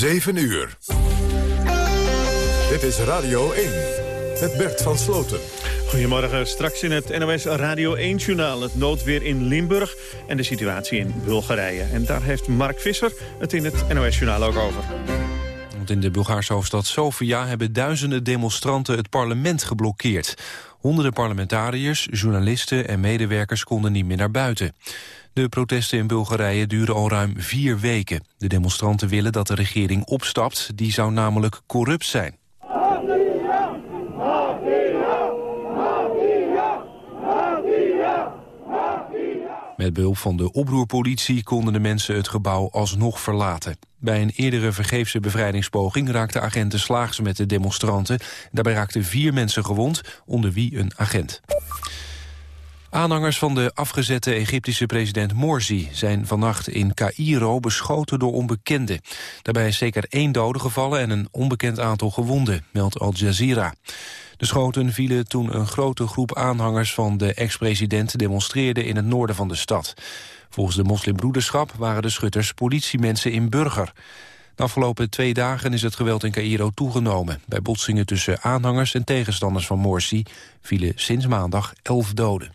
7 uur. Dit is Radio 1 met Bert van Sloten. Goedemorgen, straks in het NOS Radio 1-journaal... het noodweer in Limburg en de situatie in Bulgarije. En daar heeft Mark Visser het in het NOS-journaal ook over. Want in de Bulgaarse hoofdstad Sofia hebben duizenden demonstranten het parlement geblokkeerd. Honderden parlementariërs, journalisten en medewerkers konden niet meer naar buiten. De protesten in Bulgarije duren al ruim vier weken. De demonstranten willen dat de regering opstapt, die zou namelijk corrupt zijn. Met behulp van de oproerpolitie konden de mensen het gebouw alsnog verlaten. Bij een eerdere vergeefse bevrijdingspoging raakten agenten slaags met de demonstranten. Daarbij raakten vier mensen gewond, onder wie een agent. Aanhangers van de afgezette Egyptische president Morsi zijn vannacht in Cairo beschoten door onbekenden. Daarbij is zeker één dode gevallen en een onbekend aantal gewonden, meldt Al Jazeera. De schoten vielen toen een grote groep aanhangers van de ex-president demonstreerde in het noorden van de stad. Volgens de moslimbroederschap waren de schutters politiemensen in Burger. De afgelopen twee dagen is het geweld in Cairo toegenomen. Bij botsingen tussen aanhangers en tegenstanders van Morsi vielen sinds maandag elf doden.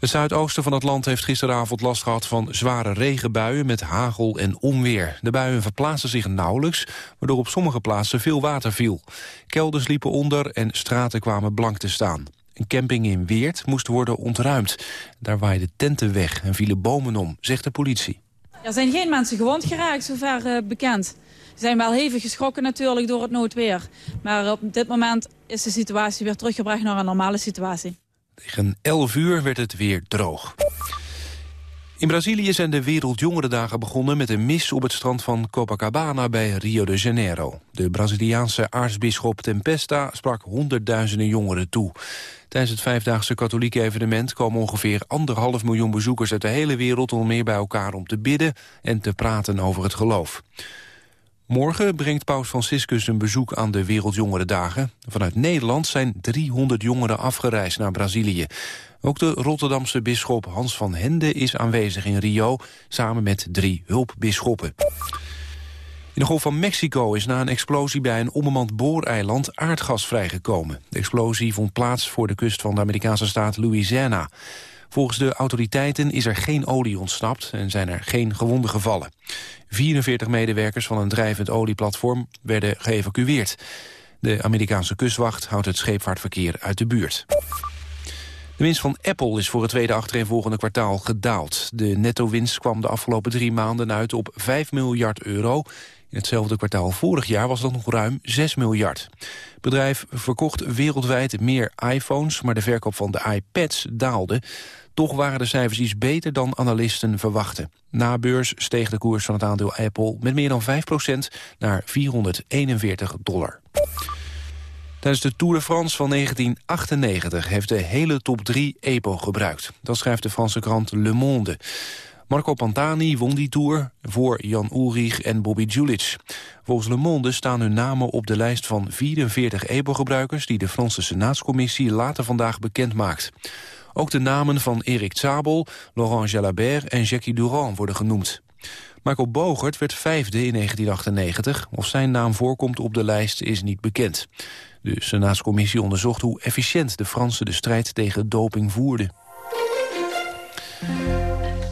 Het zuidoosten van het land heeft gisteravond last gehad van zware regenbuien met hagel en onweer. De buien verplaatsten zich nauwelijks, waardoor op sommige plaatsen veel water viel. Kelders liepen onder en straten kwamen blank te staan. Een camping in Weert moest worden ontruimd. Daar waaiden tenten weg en vielen bomen om, zegt de politie. Er zijn geen mensen gewond geraakt, zover uh, bekend. Ze zijn wel hevig geschrokken natuurlijk door het noodweer. Maar op dit moment is de situatie weer teruggebracht naar een normale situatie. Tegen 11 uur werd het weer droog. In Brazilië zijn de Wereldjongerendagen begonnen met een mis op het strand van Copacabana bij Rio de Janeiro. De Braziliaanse aartsbisschop Tempesta sprak honderdduizenden jongeren toe. Tijdens het vijfdaagse katholieke evenement komen ongeveer anderhalf miljoen bezoekers uit de hele wereld om meer bij elkaar om te bidden en te praten over het geloof. Morgen brengt paus Franciscus een bezoek aan de Wereldjongerendagen. Vanuit Nederland zijn 300 jongeren afgereisd naar Brazilië. Ook de Rotterdamse bisschop Hans van Hende is aanwezig in Rio... samen met drie hulpbisschoppen. In de Golf van Mexico is na een explosie bij een onbemand booreiland aardgas vrijgekomen. De explosie vond plaats voor de kust van de Amerikaanse staat Louisiana. Volgens de autoriteiten is er geen olie ontsnapt en zijn er geen gewonden gevallen. 44 medewerkers van een drijvend olieplatform werden geëvacueerd. De Amerikaanse kustwacht houdt het scheepvaartverkeer uit de buurt. De winst van Apple is voor het tweede achtereenvolgende kwartaal gedaald. De netto-winst kwam de afgelopen drie maanden uit op 5 miljard euro. In hetzelfde kwartaal vorig jaar was dat nog ruim 6 miljard. Het bedrijf verkocht wereldwijd meer iPhones, maar de verkoop van de iPads daalde. Toch waren de cijfers iets beter dan analisten verwachten. Na beurs steeg de koers van het aandeel Apple met meer dan 5% naar 441 dollar. Tijdens de Tour de France van 1998 heeft de hele top 3 EPO gebruikt. Dat schrijft de Franse krant Le Monde. Marco Pantani won die Tour voor Jan Ulrich en Bobby Julich. Volgens Le Monde staan hun namen op de lijst van 44 EPO-gebruikers... die de Franse Senaatscommissie later vandaag bekend maakt. Ook de namen van Erik Zabel, Laurent Jalabert en Jackie Durand worden genoemd. Michael Bogert werd vijfde in 1998. Of zijn naam voorkomt op de lijst is niet bekend. De Senaatscommissie onderzocht hoe efficiënt de Fransen de strijd tegen doping voerden.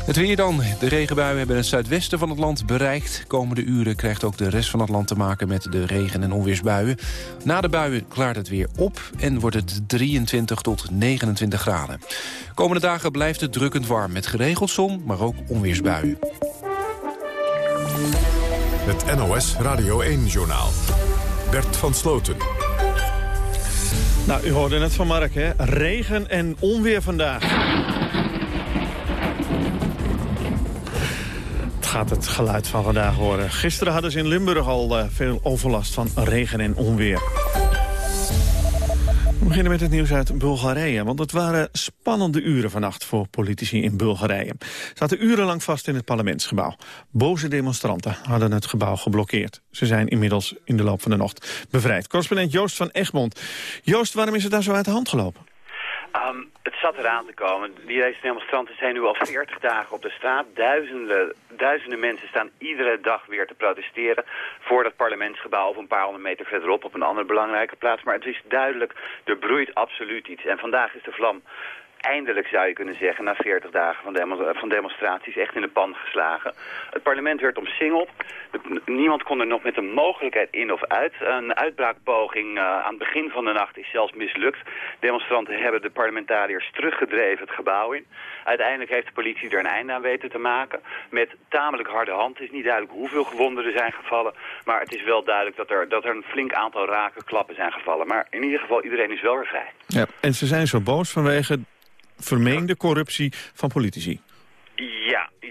Het weer dan. De regenbuien hebben het zuidwesten van het land bereikt. Komende uren krijgt ook de rest van het land te maken met de regen- en onweersbuien. Na de buien klaart het weer op en wordt het 23 tot 29 graden. Komende dagen blijft het drukkend warm met geregeld zon, maar ook onweersbuien. Het NOS Radio 1-journaal. Bert van Sloten. Nou, u hoorde het van Mark, hè? Regen en onweer vandaag. gaat het geluid van vandaag horen. Gisteren hadden ze in Limburg al uh, veel overlast van regen en onweer. We beginnen met het nieuws uit Bulgarije. Want het waren spannende uren vannacht voor politici in Bulgarije. Ze zaten urenlang vast in het parlementsgebouw. Boze demonstranten hadden het gebouw geblokkeerd. Ze zijn inmiddels in de loop van de nacht bevrijd. Correspondent Joost van Egmond. Joost, waarom is het daar zo uit de hand gelopen? Um het zat eraan te komen. Deze demonstranten zijn nu al 40 dagen op de straat. Duizenden, duizenden mensen staan iedere dag weer te protesteren... voor dat parlementsgebouw of een paar honderd meter verderop... op een andere belangrijke plaats. Maar het is duidelijk, er broeit absoluut iets. En vandaag is de vlam eindelijk zou je kunnen zeggen, na 40 dagen van, van demonstraties, echt in de pan geslagen. Het parlement werd omsingeld. Niemand kon er nog met een mogelijkheid in of uit. Een uitbraakpoging uh, aan het begin van de nacht is zelfs mislukt. Demonstranten hebben de parlementariërs teruggedreven het gebouw in. Uiteindelijk heeft de politie er een einde aan weten te maken. Met tamelijk harde hand. Het is niet duidelijk hoeveel gewonden er zijn gevallen. Maar het is wel duidelijk dat er, dat er een flink aantal rake klappen zijn gevallen. Maar in ieder geval, iedereen is wel weer vrij. Ja, en ze zijn zo boos vanwege vermeende corruptie van politici.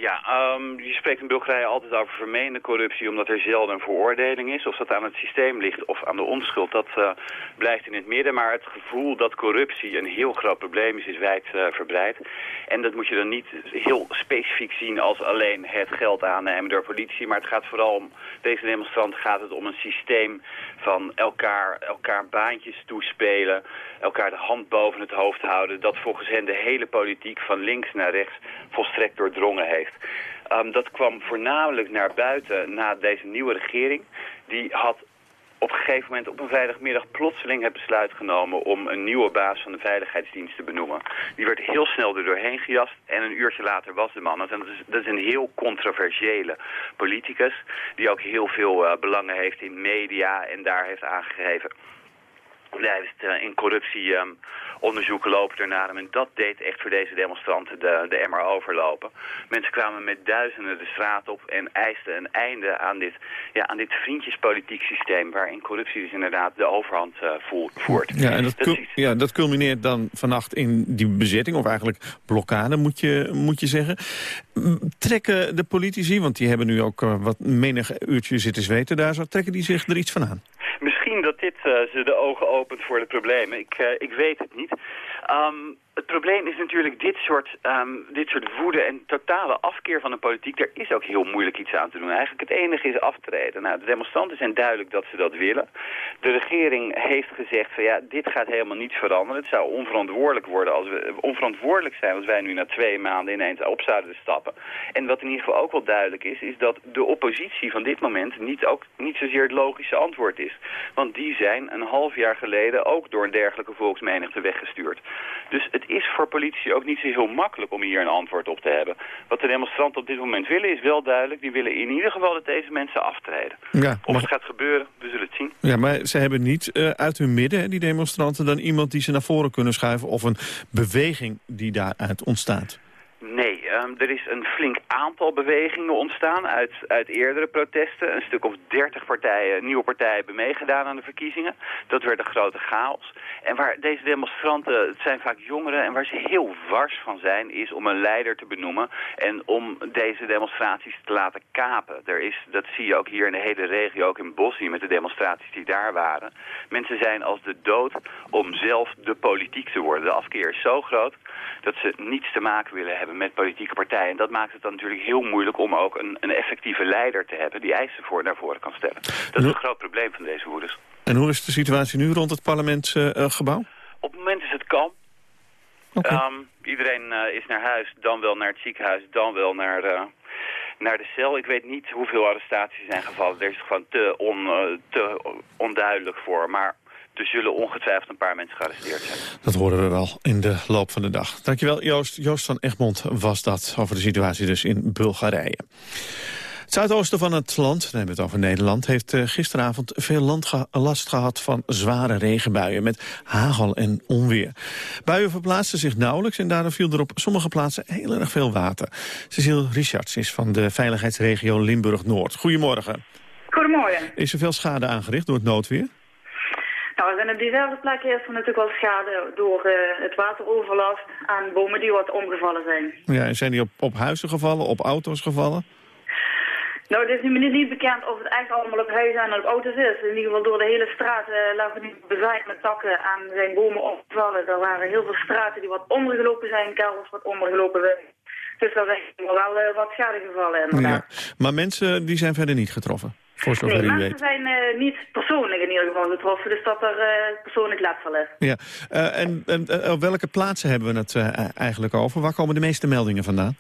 Ja. Um, je spreekt in Bulgarije altijd over vermeende corruptie omdat er zelden een veroordeling is. Of dat aan het systeem ligt of aan de onschuld, dat uh, blijft in het midden. Maar het gevoel dat corruptie een heel groot probleem is, is wijd uh, verbreid. En dat moet je dan niet heel specifiek zien als alleen het geld aannemen door politie. Maar het gaat vooral om, deze demonstranten gaat het om een systeem van elkaar, elkaar baantjes toespelen, elkaar de hand boven het hoofd houden. Dat volgens hen de hele politiek van links naar rechts volstrekt doordrongen heeft. Um, dat kwam voornamelijk naar buiten na deze nieuwe regering. Die had op een gegeven moment op een vrijdagmiddag plotseling het besluit genomen om een nieuwe baas van de veiligheidsdienst te benoemen. Die werd heel snel er doorheen gejast en een uurtje later was de man. Dat is, dat is een heel controversiële politicus die ook heel veel uh, belangen heeft in media en daar heeft aangegeven heeft uh, in corruptie um, onderzoeken lopen ernaar hem. En dat deed echt voor deze demonstranten de, de emmer overlopen. Mensen kwamen met duizenden de straat op en eisten een einde aan dit, ja, aan dit vriendjespolitiek systeem... waarin corruptie dus inderdaad de overhand uh, voert. Ja, en dat, dat ja, dat culmineert dan vannacht in die bezetting, of eigenlijk blokkade moet je, moet je zeggen. Trekken de politici, want die hebben nu ook uh, wat menig uurtje zitten zweten daar... Zo, trekken die zich er iets van aan? Misschien dat dit uh, ze de ogen opent voor de problemen. Ik, uh, ik weet het niet. Um, het probleem is natuurlijk dit soort, um, dit soort woede en totale afkeer van de politiek. Er is ook heel moeilijk iets aan te doen. Eigenlijk het enige is aftreden. Nou, de demonstranten zijn duidelijk dat ze dat willen. De regering heeft gezegd van ja, dit gaat helemaal niet veranderen. Het zou onverantwoordelijk worden als we onverantwoordelijk zijn als wij nu na twee maanden ineens op zouden stappen. En wat in ieder geval ook wel duidelijk is, is dat de oppositie van dit moment niet, ook, niet zozeer het logische antwoord is. Want die zijn een half jaar geleden ook door een dergelijke volksmenigte weggestuurd. Dus het is voor politie ook niet zo heel makkelijk om hier een antwoord op te hebben. Wat de demonstranten op dit moment willen is wel duidelijk. Die willen in ieder geval dat deze mensen aftreden. Ja, of het gaat gebeuren, we zullen het zien. Ja, maar ze hebben niet uh, uit hun midden, die demonstranten, dan iemand die ze naar voren kunnen schuiven... of een beweging die daaruit ontstaat. Nee, um, er is een flink aantal bewegingen ontstaan uit, uit eerdere protesten. Een stuk of dertig partijen, nieuwe partijen hebben meegedaan aan de verkiezingen. Dat werd een grote chaos. En waar deze demonstranten, het zijn vaak jongeren, en waar ze heel wars van zijn, is om een leider te benoemen en om deze demonstraties te laten kapen. Er is, dat zie je ook hier in de hele regio, ook in Bosnië met de demonstraties die daar waren. Mensen zijn als de dood om zelf de politiek te worden. De afkeer is zo groot dat ze niets te maken willen hebben met politieke partijen. En dat maakt het dan natuurlijk heel moeilijk om ook een, een effectieve leider te hebben die eisen voor naar voren kan stellen. Dat is een groot probleem van deze woeders. En hoe is de situatie nu rond het parlementsgebouw? Uh, Op het moment is het kalm. Okay. Um, iedereen uh, is naar huis, dan wel naar het ziekenhuis, dan wel naar, uh, naar de cel. Ik weet niet hoeveel arrestaties zijn gevallen. Er is gewoon te, on, te onduidelijk voor. Maar er zullen ongetwijfeld een paar mensen gearresteerd zijn. Dat horen we wel in de loop van de dag. Dankjewel Joost. Joost van Egmond was dat over de situatie dus in Bulgarije. Het zuidoosten van het land, dan hebben we het over Nederland... heeft eh, gisteravond veel land last gehad van zware regenbuien... met hagel en onweer. Buien verplaatsten zich nauwelijks en daardoor viel er op sommige plaatsen heel erg veel water. Cecile Richards is van de veiligheidsregio Limburg-Noord. Goedemorgen. Goedemorgen. Is er veel schade aangericht door het noodweer? Nou, en op diezelfde plek is er natuurlijk wel schade door uh, het wateroverlast aan bomen die wat omgevallen zijn. Ja, en zijn die op, op huizen gevallen, op auto's gevallen? Nou, het is nu niet bekend of het echt allemaal op huizen en op auto's is. In ieder geval door de hele straat uh, lagen nu bezaaid met takken aan zijn bomen omgevallen. Er waren heel veel straten die wat ondergelopen zijn, kelders wat ondergelopen zijn. Dus daar zijn wel uh, wat schade gevallen inderdaad. Ja. Maar mensen die zijn verder niet getroffen? Voor zover nee, u zijn eh, niet persoonlijk in ieder geval getroffen, dus dat er eh, persoonlijk letsel is. Ja. Eh, en en op welke plaatsen hebben we het eigenlijk over? Waar komen de meeste meldingen vandaan?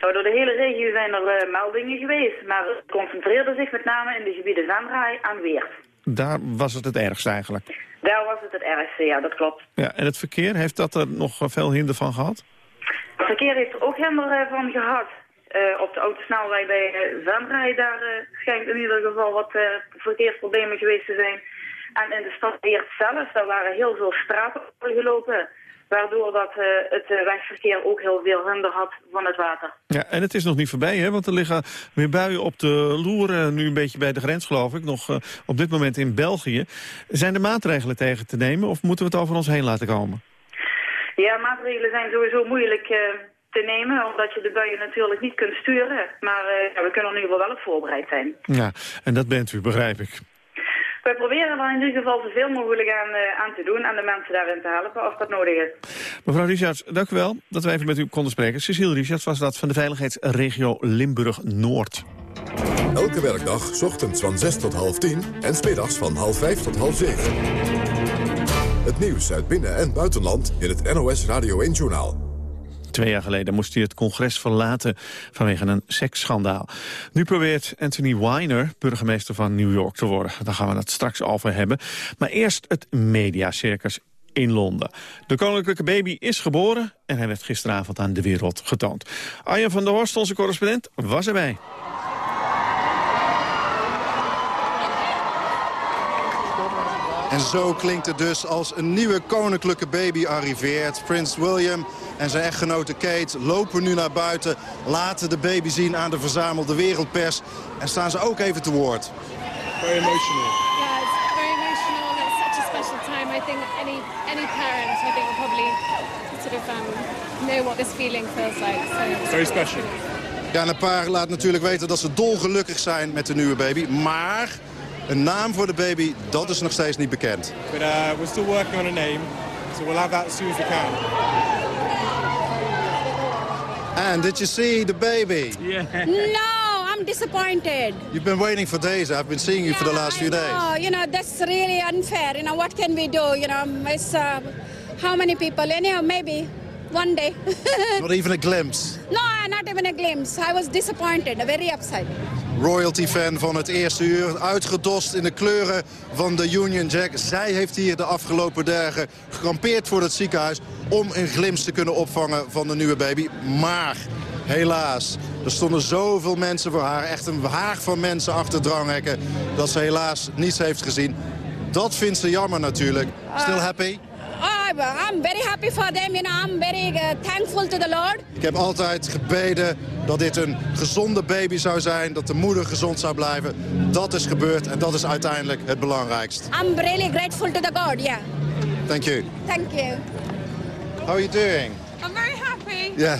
Nou, door de hele regio zijn er meldingen geweest, maar het concentreerde zich met name in de gebieden Venray en Weert. Daar was het het ergst eigenlijk. Daar was het het ergste, ja, dat klopt. Ja, en het verkeer, heeft dat er nog veel hinder van gehad? Het verkeer heeft er ook hinder van gehad. Eh, op de autosnelweg bij uh, Venray, daar eh, schijnt in ieder geval wat verkeersproblemen geweest te zijn. En in de stad Weert zelf, daar waren heel veel straten gelopen. Waardoor dat, het wegverkeer ook heel veel hinder had van het water. Ja, en het is nog niet voorbij, hè? Want er liggen weer buien op de loeren, nu een beetje bij de grens, geloof ik. Nog op dit moment in België. Zijn er maatregelen tegen te nemen of moeten we het over ons heen laten komen? Ja, maatregelen zijn sowieso moeilijk te nemen, omdat je de buien natuurlijk niet kunt sturen. Maar eh, ja, we kunnen in ieder geval wel op voorbereid zijn. Ja, en dat bent u, begrijp ik. Wij proberen er in ieder geval zoveel mogelijk aan, eh, aan te doen en de mensen daarin te helpen als dat nodig is. Mevrouw Richards, dank u wel dat we even met u konden spreken. Cecile Richards was dat van de veiligheidsregio Limburg-Noord. Elke werkdag, 's ochtends van 6 tot half 10 en 's middags van half 5 tot half 7. Het nieuws uit binnen- en buitenland in het NOS Radio 1-journaal. Twee jaar geleden moest hij het congres verlaten vanwege een seksschandaal. Nu probeert Anthony Weiner burgemeester van New York te worden. Daar gaan we het straks over hebben. Maar eerst het mediacircus in Londen. De koninklijke baby is geboren en hij werd gisteravond aan de wereld getoond. Arjen van der Horst, onze correspondent, was erbij. En zo klinkt het dus als een nieuwe koninklijke baby arriveert. Prins William en zijn echtgenote Kate lopen nu naar buiten... laten de baby zien aan de verzamelde wereldpers... en staan ze ook even te woord. Very emotional. Yeah, it's very emotional. It's such a special time. I think any any parent, I think, will probably sort of um, know what this feeling feels like. So it's Very special. Ja, en een paar laat natuurlijk weten dat ze dolgelukkig zijn met de nieuwe baby. Maar een naam voor de baby, dat is nog steeds niet bekend. But uh, we're still working on a name, so we'll have that as soon as we can. And did you see the baby? No, I'm disappointed. You've been waiting for days. I've been seeing you for the last I few days. know, you know, that's really unfair. You know, what can we do? You know, it's uh, how many people? Anyhow, maybe one day. Not even a glimpse. no, not even a glimpse. I was disappointed, very upset. Royalty-fan van het eerste uur. Uitgedost in de kleuren van de Union Jack. Zij heeft hier de afgelopen dagen gekampeerd voor het ziekenhuis... om een glimp te kunnen opvangen van de nieuwe baby. Maar helaas, er stonden zoveel mensen voor haar. Echt een haag van mensen achter dranghekken... dat ze helaas niets heeft gezien. Dat vindt ze jammer natuurlijk. Still happy? Oh, I'm very happy for them. You know, I'm very uh, thankful to the Lord. Ik heb altijd gebeden dat dit een gezonde baby zou zijn. Dat de moeder gezond zou blijven. Dat is gebeurd en dat is uiteindelijk het belangrijkst. I'm really grateful to the God. Yeah, Thank you. thank you. How are you doing? I'm very happy. Yeah.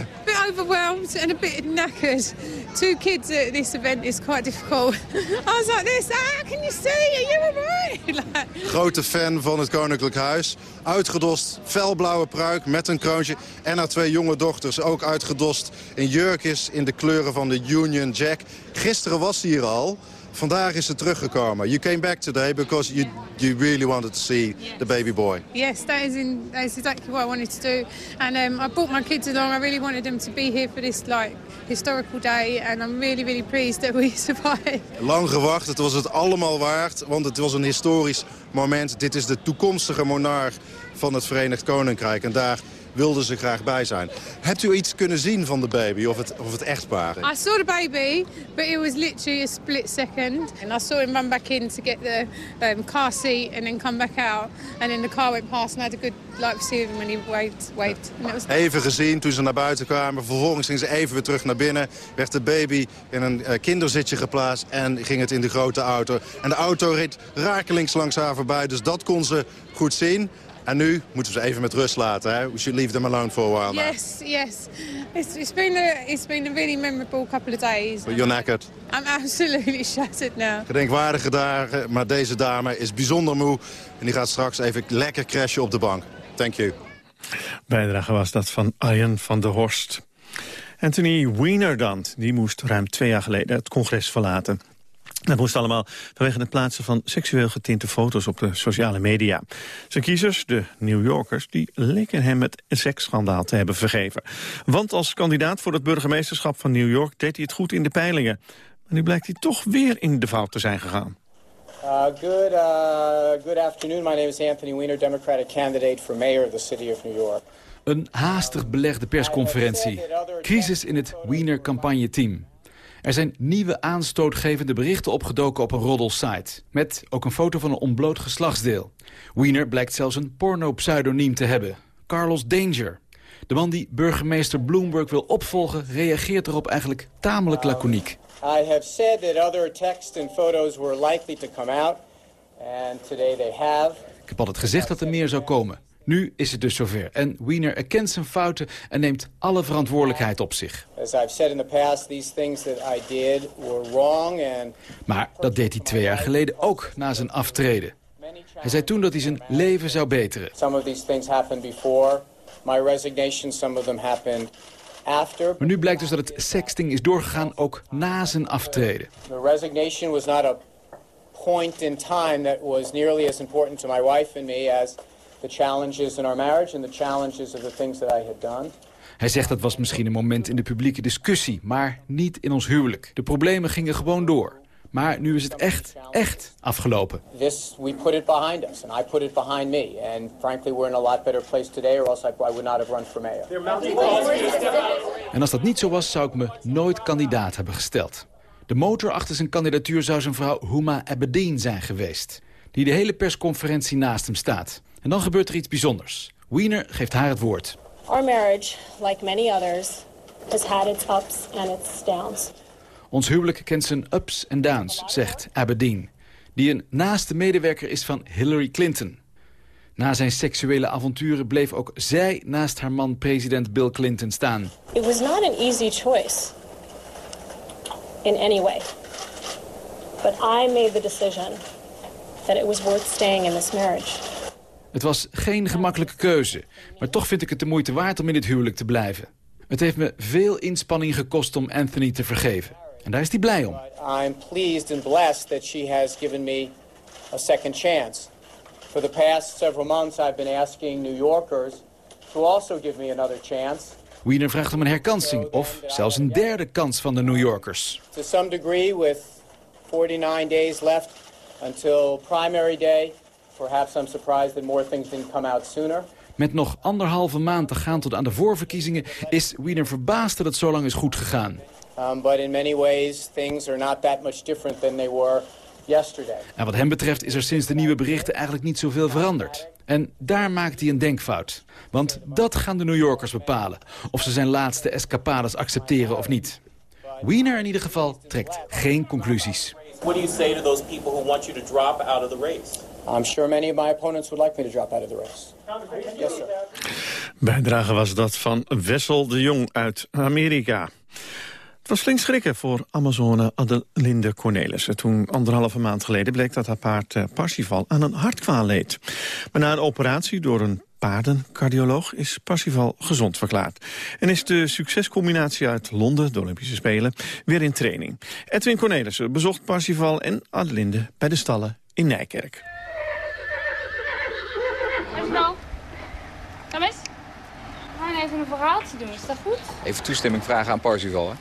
Overwhelmed and a bit knackered. Two kids at this event is quite difficult. I was like this, how can you see? Are you alright? Like, Grote fan van het Koninklijk Huis. Uitgedost, felblauwe pruik met een kroontje. En haar twee jonge dochters, ook uitgedost in jurkjes in de kleuren van de Union Jack. Gisteren was ze hier al. Vandaag is ze teruggekomen. You came back today because you, you really wanted to see the baby boy. yes, that is, in, that is exactly what I wanted to do. And um, I brought my kids along. I really wanted them to be here for this like historical day. And I'm really, really pleased that we survived. Lang gewacht, het was het allemaal waard, want het was een historisch moment. Dit is de toekomstige monarch van het Verenigd Koninkrijk. En daar wilden ze graag bij zijn. Hebt u iets kunnen zien van de baby of het, of het echtpaar? I saw the baby, but it was literally a split second. And I saw him run back in to get the um, car seat and then come back out. And then the car went past and I had a good like see him when he waved. waved. And it was Even gezien toen ze naar buiten kwamen. Vervolgens ging ze even weer terug naar binnen. Werd de baby in een eh, kinderzitje geplaatst en ging het in de grote auto. En de auto reed rakelings langs haar voorbij, dus dat kon ze goed zien. En nu moeten we ze even met rust laten. Hè? We should leave them alone for a while now. Yes, yes. It's, it's been a it's been a really memorable couple of days. But you're knackered. I'm absolutely shattered now. Gedenkwaardige dagen, maar deze dame is bijzonder moe. En die gaat straks even lekker crashen op de bank. Thank you. Bijdrage was dat van Arjen van der Horst. Anthony Weiner dan, die moest ruim twee jaar geleden het congres verlaten. Dat moest allemaal vanwege het plaatsen van seksueel getinte foto's op de sociale media. Zijn kiezers, de New Yorkers, die leken hem het seksschandaal te hebben vergeven. Want als kandidaat voor het burgemeesterschap van New York deed hij het goed in de peilingen. Maar nu blijkt hij toch weer in de fout te zijn gegaan. Uh, good, uh, good afternoon. My name is Anthony Weiner, Democratic candidate for mayor of the city of New York. Een haastig belegde persconferentie. Crisis in het Wiener campagneteam. Er zijn nieuwe aanstootgevende berichten opgedoken op een roddelsite. Met ook een foto van een ontbloot geslachtsdeel. Wiener blijkt zelfs een porno-pseudoniem te hebben. Carlos Danger. De man die burgemeester Bloomberg wil opvolgen... reageert erop eigenlijk tamelijk laconiek. I have said that other texts and photos were likely to come out. And today they have. Ik heb altijd gezegd dat er meer zou komen. Nu is het dus zover. En Wiener erkent zijn fouten en neemt alle verantwoordelijkheid op zich. Maar dat deed hij twee jaar geleden ook na zijn aftreden. Hij zei toen dat hij zijn leven zou beteren. Maar nu blijkt dus dat het sexting is doorgegaan ook na zijn aftreden. The resignation was not a point in time that was nearly as important to my wife and me as the challenges in our marriage and the challenges of the things that I had done. Hij zegt dat was misschien een moment in de publieke discussie, maar niet in ons huwelijk. De problemen gingen gewoon door. Maar nu is het echt, echt afgelopen. This, we put it behind us, and I put it behind me. And frankly, we're in a lot better place today, or else I, I would not have run for mayor. En als dat niet zo was, zou ik me nooit kandidaat hebben gesteld. De motor achter zijn kandidatuur zou zijn vrouw Huma Abedin zijn geweest. Die de hele persconferentie naast hem staat. En dan gebeurt er iets bijzonders. Wiener geeft haar het woord. Our marriage, like many others, has had its ups and its downs. Ons huwelijk kent zijn ups en downs, zegt Aberdeen. Die een naaste medewerker is van Hillary Clinton. Na zijn seksuele avonturen bleef ook zij naast haar man president Bill Clinton staan. It was not an easy choice in any way. But I made the decision that it was worth staying in this marriage. Het was geen gemakkelijke keuze, maar toch vind ik het de moeite waard om in dit huwelijk te blijven. Het heeft me veel inspanning gekost om Anthony te vergeven. En daar is hij blij om. I'm pleased and blessed that she has given me a second chance. For the past several months, I've been asking New Yorkers to also give me another chance. Wiener vraagt om een herkansing of zelfs een derde kans van de New Yorkers. To some degree, with 49 days left until primary day, perhaps I'm surprised that more things didn't come out sooner. Met nog anderhalve maand te gaan tot aan de voorverkiezingen... is Wiener verbaasd dat het zo lang is goed gegaan. Um, but in many ways, things are not that much different than they were yesterday. En wat hem betreft is er sinds de nieuwe berichten eigenlijk niet zoveel veranderd. En daar maakt hij een denkfout. Want dat gaan de New Yorkers bepalen. Of ze zijn laatste escapades accepteren of niet. Wiener in ieder geval trekt geen conclusies. What do you say to those people who want you to drop out of the race? I'm sure many of my opponents would like me to drop out of the race. Yes, sir. Bijdrage was dat van Wessel de Jong uit Amerika. Het was flink schrikken voor Amazone Adelinde Cornelissen. Toen anderhalve maand geleden bleek dat haar paard eh, Parsifal aan een hartkwaal leed. Maar na een operatie door een paardencardioloog is Parsifal gezond verklaard. En is de succescombinatie uit Londen, de Olympische Spelen, weer in training. Edwin Cornelissen bezocht Parsifal en Adelinde bij de stallen in Nijkerk. Even Kom eens. We gaan even een verhaaltje doen, is dat goed? Even toestemming vragen aan Parzival, hè?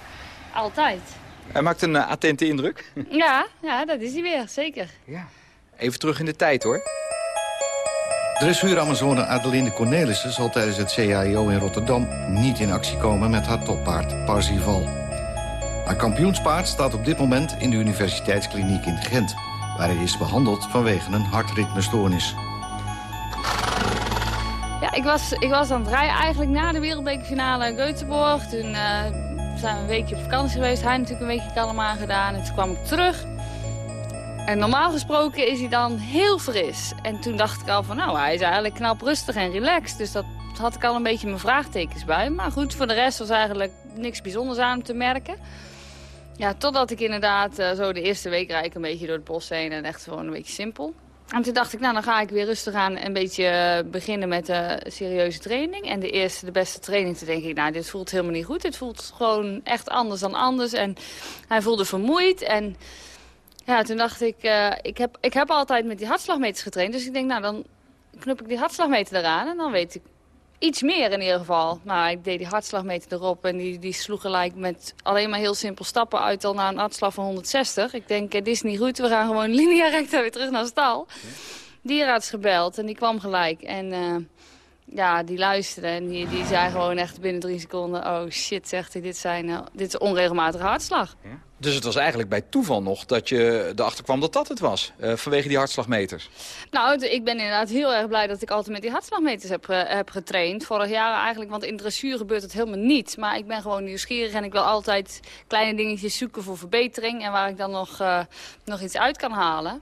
Altijd. Hij maakt een uh, attente indruk. Ja, ja, dat is hij weer, zeker. Even terug in de tijd, hoor. Dressuur-Amazone Adelinde Cornelissen zal tijdens het CAIO in Rotterdam niet in actie komen met haar toppaard Parzival. Haar kampioenspaard staat op dit moment in de universiteitskliniek in Gent, waar hij is behandeld vanwege een hartritmestoornis. Ja, ik was, ik was aan het rijden eigenlijk na de wereldbekerfinale in Göteborg. Toen uh, zijn we een weekje op vakantie geweest. Hij natuurlijk een weekje kalm gedaan. En toen kwam ik terug. En normaal gesproken is hij dan heel fris. En toen dacht ik al van, nou, hij is eigenlijk knap rustig en relaxed. Dus dat had ik al een beetje mijn vraagtekens bij. Maar goed, voor de rest was eigenlijk niks bijzonders aan te merken. Ja, totdat ik inderdaad uh, zo de eerste week rijd ik een beetje door het bos heen. En echt gewoon een beetje simpel. En toen dacht ik, nou dan ga ik weer rustig aan een beetje beginnen met de serieuze training. En de eerste, de beste training, toen denk ik, nou dit voelt helemaal niet goed. Dit voelt gewoon echt anders dan anders. En hij voelde vermoeid en Ja, toen dacht ik, eh, ik, heb, ik heb altijd met die hartslagmeters getraind. Dus ik denk, nou dan knup ik die hartslagmeter eraan en dan weet ik iets meer in ieder geval. Nou, ik deed die hartslagmeter erop en die, die sloeg gelijk met alleen maar heel simpel stappen uit al naar een hartslag van 160. Ik denk, dit is niet goed, we gaan gewoon linea recta weer terug naar stal. Dierarts gebeld en die kwam gelijk. En uh, ja, die luisterde en die, die zei gewoon echt binnen drie seconden... oh shit, zegt hij, dit, zijn, uh, dit is onregelmatige hartslag. Ja. Dus het was eigenlijk bij toeval nog dat je erachter kwam dat dat het was, uh, vanwege die hartslagmeters? Nou, ik ben inderdaad heel erg blij dat ik altijd met die hartslagmeters heb, uh, heb getraind. Vorig jaar eigenlijk, want in dressuur gebeurt het helemaal niet. Maar ik ben gewoon nieuwsgierig en ik wil altijd kleine dingetjes zoeken voor verbetering... en waar ik dan nog, uh, nog iets uit kan halen.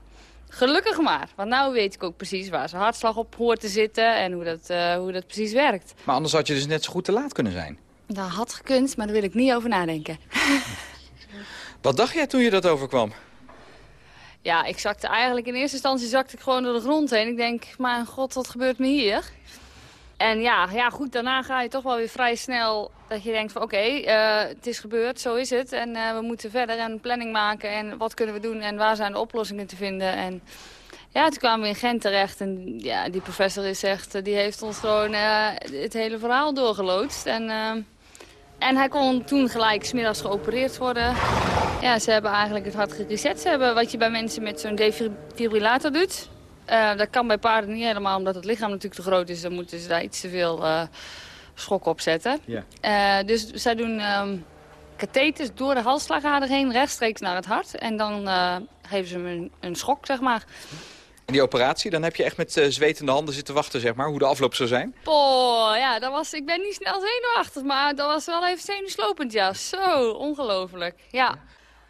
Gelukkig maar, want nu weet ik ook precies waar zijn hartslag op hoort te zitten... en hoe dat, hoe dat precies werkt. Maar anders had je dus net zo goed te laat kunnen zijn? Dat had gekund, maar daar wil ik niet over nadenken. Wat dacht jij toen je dat overkwam? Ja, ik zakte eigenlijk in eerste instantie zakte ik gewoon door de grond heen. Ik denk, mijn god, wat gebeurt me hier? En ja, ja, goed, daarna ga je toch wel weer vrij snel dat je denkt van oké, uh, het is gebeurd, zo is het. En uh, we moeten verder een planning maken en wat kunnen we doen en waar zijn de oplossingen te vinden. En ja, toen kwamen we in Gent terecht en ja, die professor is echt, die heeft ons gewoon het hele verhaal doorgeloodst. En en hij kon toen gelijk smiddags geopereerd worden. Ja, ze hebben eigenlijk het hart gereset. Ze hebben wat je bij mensen met zo'n defibrillator doet. Uh, dat kan bij paarden niet helemaal, omdat het lichaam natuurlijk te groot is. Dan moeten ze daar iets te veel uh, schok op zetten. Yeah. Uh, dus zij doen um, katheters door de halsslagader heen, rechtstreeks naar het hart. En dan geven ze hem een, een schok, zeg maar. En die operatie, dan heb je echt met uh, zwetende handen zitten wachten, zeg maar, hoe de afloop zou zijn? Poh, ja, dat was, ik ben niet snel zenuwachtig, maar dat was wel even zenuwslopend, ja. Zo, ongelooflijk, ja.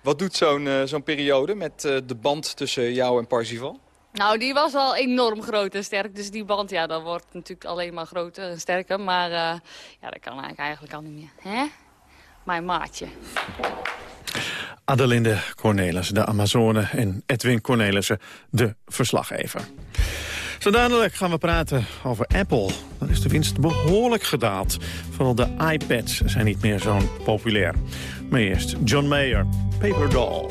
Wat doet zo'n uh, zo'n periode met uh, de band tussen jou en Parsifal? Nou, die was al enorm groot en sterk. Dus die band, ja, dat wordt natuurlijk alleen maar groter en sterker. Maar ja, dat kan eigenlijk, eigenlijk al niet meer. Hè? Mijn maatje. Adelinde Cornelissen, de Amazone, en Edwin Cornelissen, de verslaggever. Zo dadelijk gaan we praten over Apple. Daar is de winst behoorlijk gedaald. Vooral de iPads zijn niet meer zo populair. Maar eerst John Mayer, Paper Doll.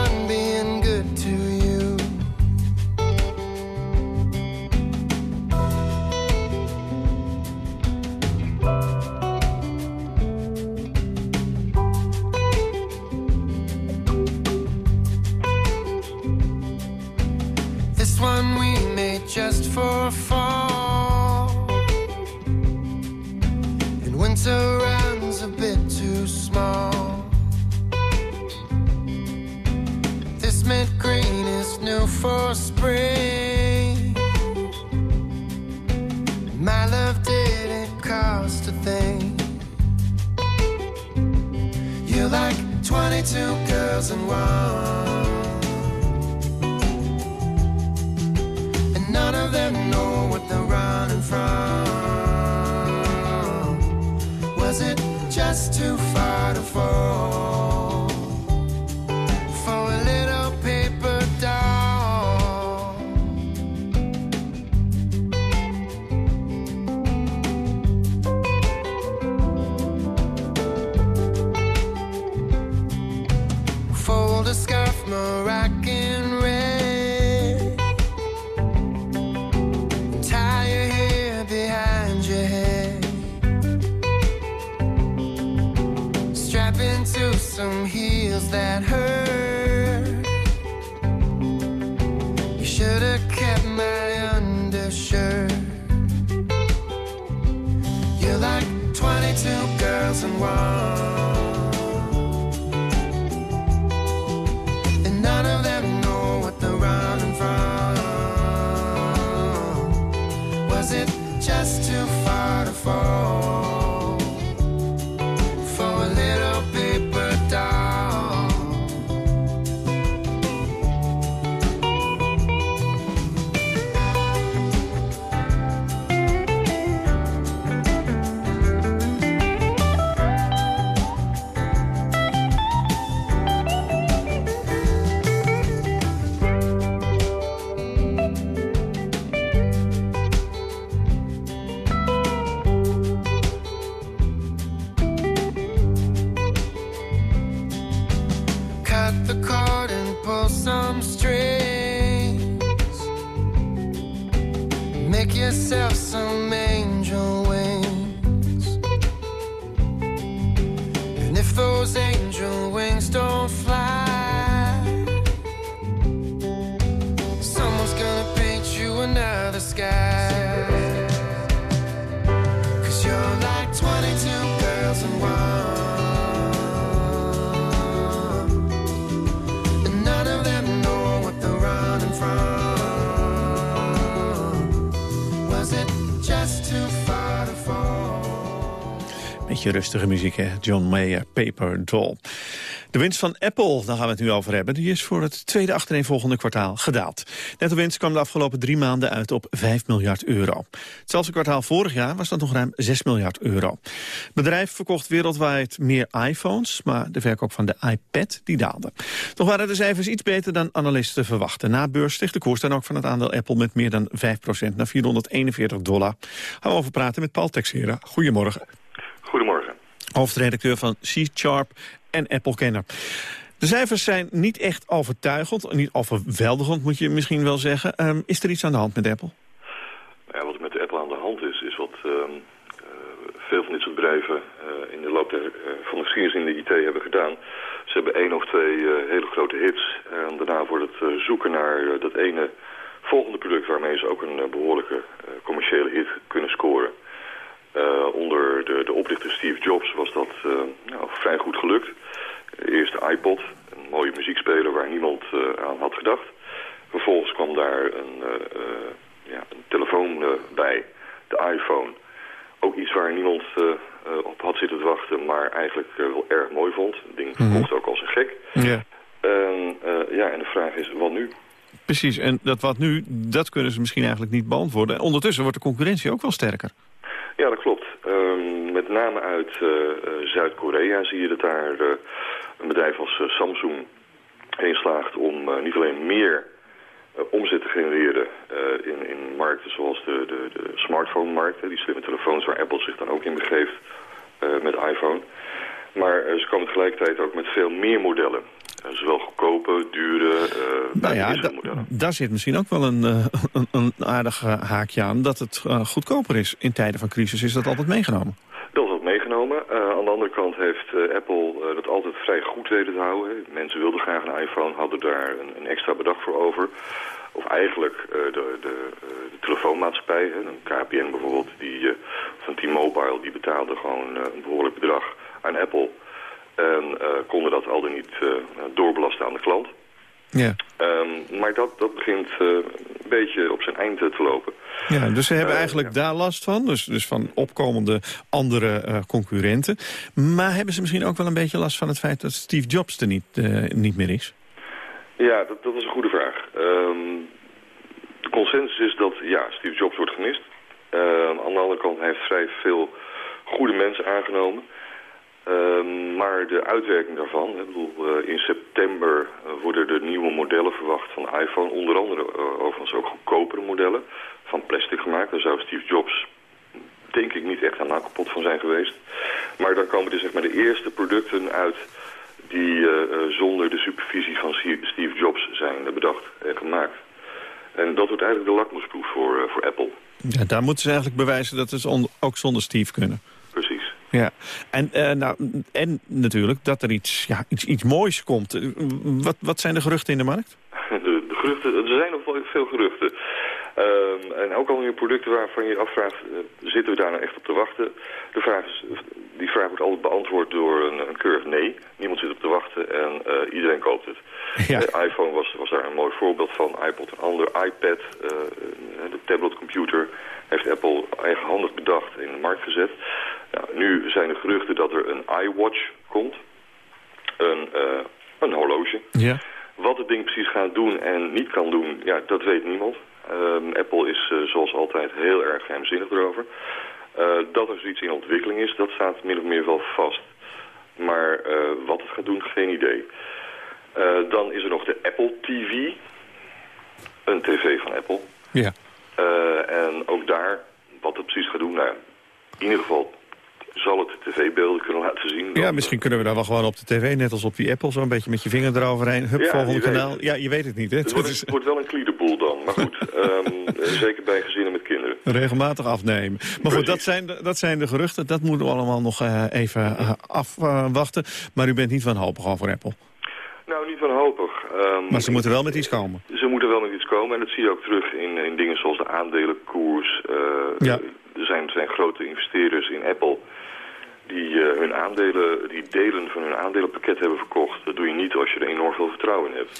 água. Beetje rustige muziek, hè? John Mayer, Paper Doll. De winst van Apple, daar gaan we het nu over hebben... die is voor het tweede achtereenvolgende kwartaal gedaald. Net de winst kwam de afgelopen drie maanden uit op 5 miljard euro. Hetzelfde kwartaal vorig jaar was dat nog ruim 6 miljard euro. Het bedrijf verkocht wereldwijd meer iPhones... maar de verkoop van de iPad die daalde. Toch waren de cijfers iets beter dan analisten verwachten. Na beurs de koers dan ook van het aandeel Apple met meer dan 5% naar 441 dollar. Gaan we over praten met Paul Texera. Goedemorgen. Hoofdredacteur van C-Sharp en Apple-kenner. De cijfers zijn niet echt overtuigend, niet overweldigend moet je misschien wel zeggen. Um, is er iets aan de hand met Apple? Ja, wat er met Apple aan de hand is, is wat uh, veel van dit soort bedrijven uh, in de loop der, uh, van de geschiedenis in de IT hebben gedaan. Ze hebben één of twee hele grote hits en daarna wordt het zoeken naar dat ene volgende product waarmee ze ook een behoorlijke commerciële hit kunnen scoren. Uh, onder de, de oprichter Steve Jobs was dat uh, nou, vrij goed gelukt. De eerste iPod, een mooie muziekspeler waar niemand uh, aan had gedacht. Vervolgens kwam daar een, ja, een telefoon bij, de iPhone. Ook iets waar niemand op had zitten te wachten, maar eigenlijk wel erg mooi vond. Het ding Mhm. verkocht ook als een gek. Ja. En, ja, en de vraag is, wat nu? Precies, en dat wat nu, dat kunnen ze misschien eigenlijk niet beantwoorden. Ondertussen wordt de concurrentie ook wel sterker. Ja, dat klopt. Um, met name uit uh, Zuid-Korea zie je dat daar uh, een bedrijf als Samsung heen slaagt om niet alleen meer omzet te genereren in, in markten zoals de, de, de smartphone-markt, die slimme telefoons waar Apple zich dan ook in begeeft met iPhone. Maar ze komen tegelijkertijd ook met veel meer modellen. Uh, zowel goedkope, dure, uh, nou ja, da daar zit misschien ook wel een, uh, een, een aardig haakje aan... dat het goedkoper is in tijden van crisis. Is dat altijd meegenomen? Dat is altijd meegenomen. aan de andere kant heeft Apple dat altijd vrij goed weten te houden. Mensen wilden graag een iPhone, hadden daar een, een extra bedrag voor over. Of eigenlijk de, de, de, telefoonmaatschappij, een KPN bijvoorbeeld, die, van T-Mobile... die betaalde gewoon een behoorlijk bedrag aan Apple... En uh, konden dat al dan niet uh, doorbelasten aan de klant. Ja. Um, maar dat, dat begint uh, een beetje op zijn eind te lopen. Ja, dus ze hebben eigenlijk daar last van. Dus, dus van opkomende andere concurrenten. Maar hebben ze misschien ook wel een beetje last van het feit dat Steve Jobs er niet, niet meer is? Ja, dat, dat is een goede vraag. Um, de consensus is dat ja, Steve Jobs wordt gemist. aan de andere kant hij heeft vrij veel goede mensen aangenomen. Uh, maar de uitwerking daarvan, ik bedoel, uh, in september uh, worden er nieuwe modellen verwacht van iPhone. Onder andere uh, overigens ook goedkopere modellen van plastic gemaakt. Daar zou Steve Jobs denk ik niet echt aan kapot van zijn geweest. Maar dan komen er zeg maar de eerste producten uit die zonder de supervisie van Steve Jobs zijn bedacht en gemaakt. En dat wordt eigenlijk de lakmoesproef voor, voor Apple. Ja, daar moeten ze eigenlijk bewijzen dat ze ook zonder Steve kunnen. Ja, en, uh, nou, en natuurlijk dat er iets, ja, iets, iets moois komt. Wat, wat zijn de geruchten in de markt? De, de geruchten, er zijn nog wel veel geruchten. Uh, en ook al nieuwe producten waarvan je je afvraagt, uh, zitten we daar nou echt op te wachten? De vraag is, die vraag wordt altijd beantwoord door een, een keurig nee. Niemand zit op te wachten en uh, iedereen koopt het. Ja. De iPhone was, was daar een mooi voorbeeld van, iPod een ander, iPad, uh, de tabletcomputer heeft Apple eigenhandig bedacht in de markt gezet. Nou, nu zijn er geruchten dat er een iWatch komt, een, uh, een horloge. Ja. Wat het ding precies gaat doen en niet kan doen, ja, dat weet niemand. Um, Apple is uh, zoals altijd heel erg geheimzinnig erover. Uh, dat er zoiets in ontwikkeling is, dat staat min of meer wel vast. Maar uh, wat het gaat doen, geen idee. Dan is er nog de Apple TV. Een tv van Apple. Ja. En ook daar, wat het precies gaat doen, nou, in ieder geval zal het tv-beelden kunnen laten zien. Ja, misschien kunnen we daar wel gewoon op de tv, net als op die Apple, zo een beetje met je vinger eroverheen. Hup, Ja, volgende je weet kanaal. het. Ja, je weet het niet, hè? Het wordt, het wordt wel een kliederboel dan, maar goed. um, zeker bij gezinnen met kinderen. Regelmatig afnemen. Maar goed, dat zijn, de, dat zijn de geruchten. Dat moeten we allemaal nog uh, even uh, afwachten. maar u bent niet wanhopig over Apple. Nou, niet wanhopig. Um, Maar ze moeten wel met iets komen. Ze moeten wel met iets komen en dat zie je ook terug in, in dingen zoals de aandelenkoers. Uh, Ja. Er zijn, zijn grote investeerders in Apple die uh, hun aandelen, die delen van hun aandelenpakket hebben verkocht. Dat doe je niet als je er enorm veel vertrouwen in hebt.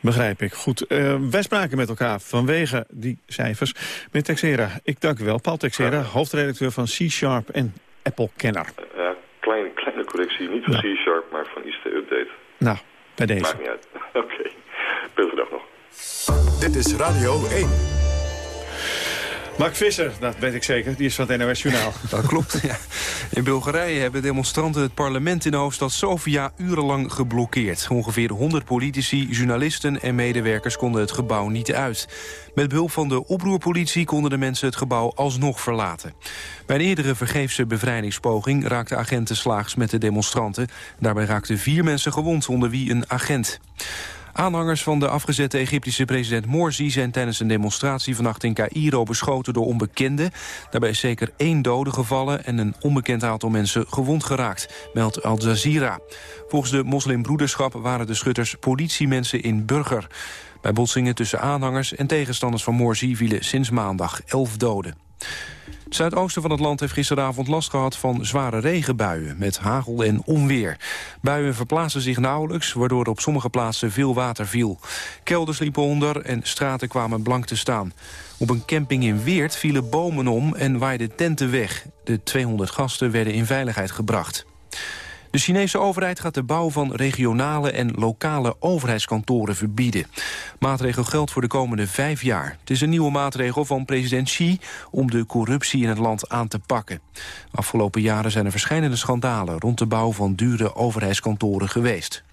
Begrijp ik. Goed, uh, wij spraken met elkaar vanwege die cijfers. Meneer Texera, ik dank u wel. Paul Texera, hoofdredacteur van C-Sharp en Apple-kenner. Ja, correctie. Niet van C-Sharp, maar van ICT Update. Nou, bij deze. Maakt niet uit. Oké. Okay. Prettige dag nog. Dit is Radio 1. Mark Visser, dat weet ik zeker, die is van het NOS Journaal. Dat klopt, ja. In Bulgarije hebben demonstranten het parlement in de hoofdstad Sofia urenlang geblokkeerd. Ongeveer 100 politici, journalisten en medewerkers konden het gebouw niet uit. Met behulp van de oproerpolitie konden de mensen het gebouw alsnog verlaten. Bij een eerdere vergeefse bevrijdingspoging raakten agenten slaags met de demonstranten. Daarbij raakten vier mensen gewond, onder wie een agent. Aanhangers van de afgezette Egyptische president Morsi... zijn tijdens een demonstratie vannacht in Cairo beschoten door onbekenden. Daarbij is zeker één dode gevallen... en een onbekend aantal mensen gewond geraakt, meldt Al Jazeera. Volgens de moslimbroederschap waren de schutters politiemensen in Burger. Bij botsingen tussen aanhangers en tegenstanders van Morsi... vielen sinds maandag elf doden. Het zuidoosten van het land heeft gisteravond last gehad van zware regenbuien met hagel en onweer. Buien verplaatsen zich nauwelijks, waardoor op sommige plaatsen veel water viel. Kelders liepen onder en straten kwamen blank te staan. Op een camping in Weert vielen bomen om en waaiden tenten weg. De 200 gasten werden in veiligheid gebracht. De Chinese overheid gaat de bouw van regionale en lokale overheidskantoren verbieden. Maatregel geldt voor de komende vijf jaar. Het is een nieuwe maatregel van president Xi om de corruptie in het land aan te pakken. Afgelopen jaren zijn er verschillende schandalen rond de bouw van dure overheidskantoren geweest.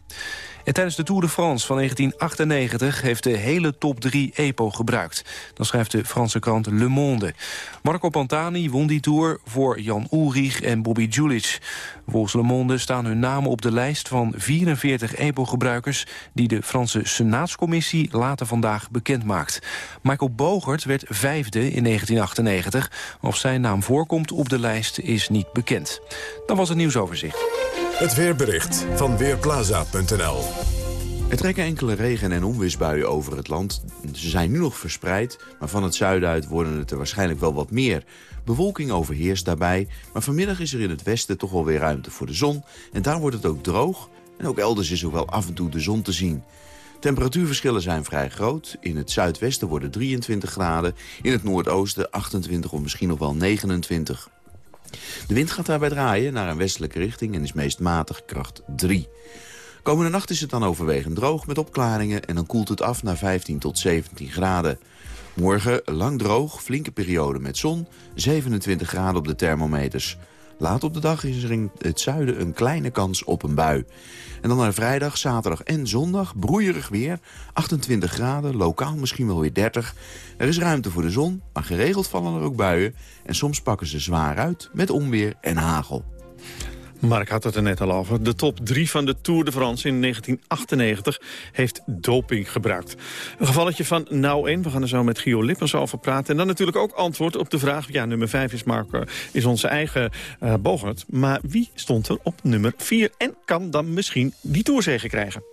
En tijdens de Tour de France van 1998 heeft de hele top 3 EPO gebruikt. Dan schrijft de Franse krant Le Monde. Marco Pantani won die Tour voor Jan Ulrich en Bobby Julich. Volgens Le Monde staan hun namen op de lijst van 44 EPO-gebruikers... die de Franse Senaatscommissie later vandaag bekend maakt. Michael Bogert werd vijfde in 1998. Of zijn naam voorkomt op de lijst is niet bekend. Dat was het nieuwsoverzicht. Het weerbericht van Weerplaza.nl er trekken enkele regen- en onweersbuien over het land. Ze zijn nu nog verspreid, maar van het zuiden uit worden het er waarschijnlijk wel wat meer. Bewolking overheerst daarbij, maar vanmiddag is er in het westen toch wel weer ruimte voor de zon. En daar wordt het ook droog en ook elders is ook wel af en toe de zon te zien. Temperatuurverschillen zijn vrij groot. In het zuidwesten worden 23 graden, in het noordoosten 28 of misschien nog wel 29. De wind gaat daarbij draaien naar een westelijke richting en is meest matig kracht 3. Komende nacht is het dan overwegend droog met opklaringen... en dan koelt het af naar 15 tot 17 graden. Morgen lang droog, flinke periode met zon, 27 graden op de thermometers. Laat op de dag is er in het zuiden een kleine kans op een bui. En dan naar vrijdag, zaterdag en zondag broeierig weer. 28 graden, lokaal misschien wel weer 30. Er is ruimte voor de zon, maar geregeld vallen er ook buien. En soms pakken ze zwaar uit met onweer en hagel. Mark had het er net al over. De top 3 van de Tour de France in 1998 heeft doping gebruikt. Een gevalletje van nou 1. We gaan er zo met Gio Lippens over praten. En dan natuurlijk ook antwoord op de vraag... ja, nummer 5 is, Mark, is onze eigen uh, Bogert. Maar wie stond er op nummer 4 en kan dan misschien die Tourzege krijgen?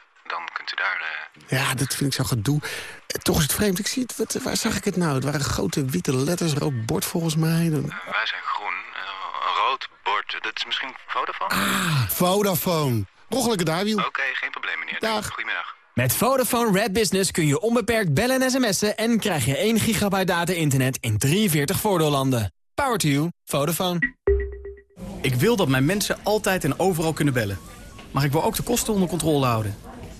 dan kunt u daar... Uh... Ja, dat vind ik zo gedoe. Toch is het vreemd. Ik zie het, wat, waar zag ik het nou? Het waren grote witte letters, rood bord volgens mij. Dan... Uh, wij zijn groen. Uh, een rood bord. Dat is misschien Vodafone? Ah, Vodafone. Roggelijke daarwiel. Oké, okay, geen probleem meneer. Dag. Goedemiddag. Met Vodafone Red Business kun je onbeperkt bellen en sms'en... en krijg je 1 gigabyte data-internet in 43 voordeellanden. Power to you. Vodafone. Ik wil dat mijn mensen altijd en overal kunnen bellen. Maar ik wil ook de kosten onder controle houden.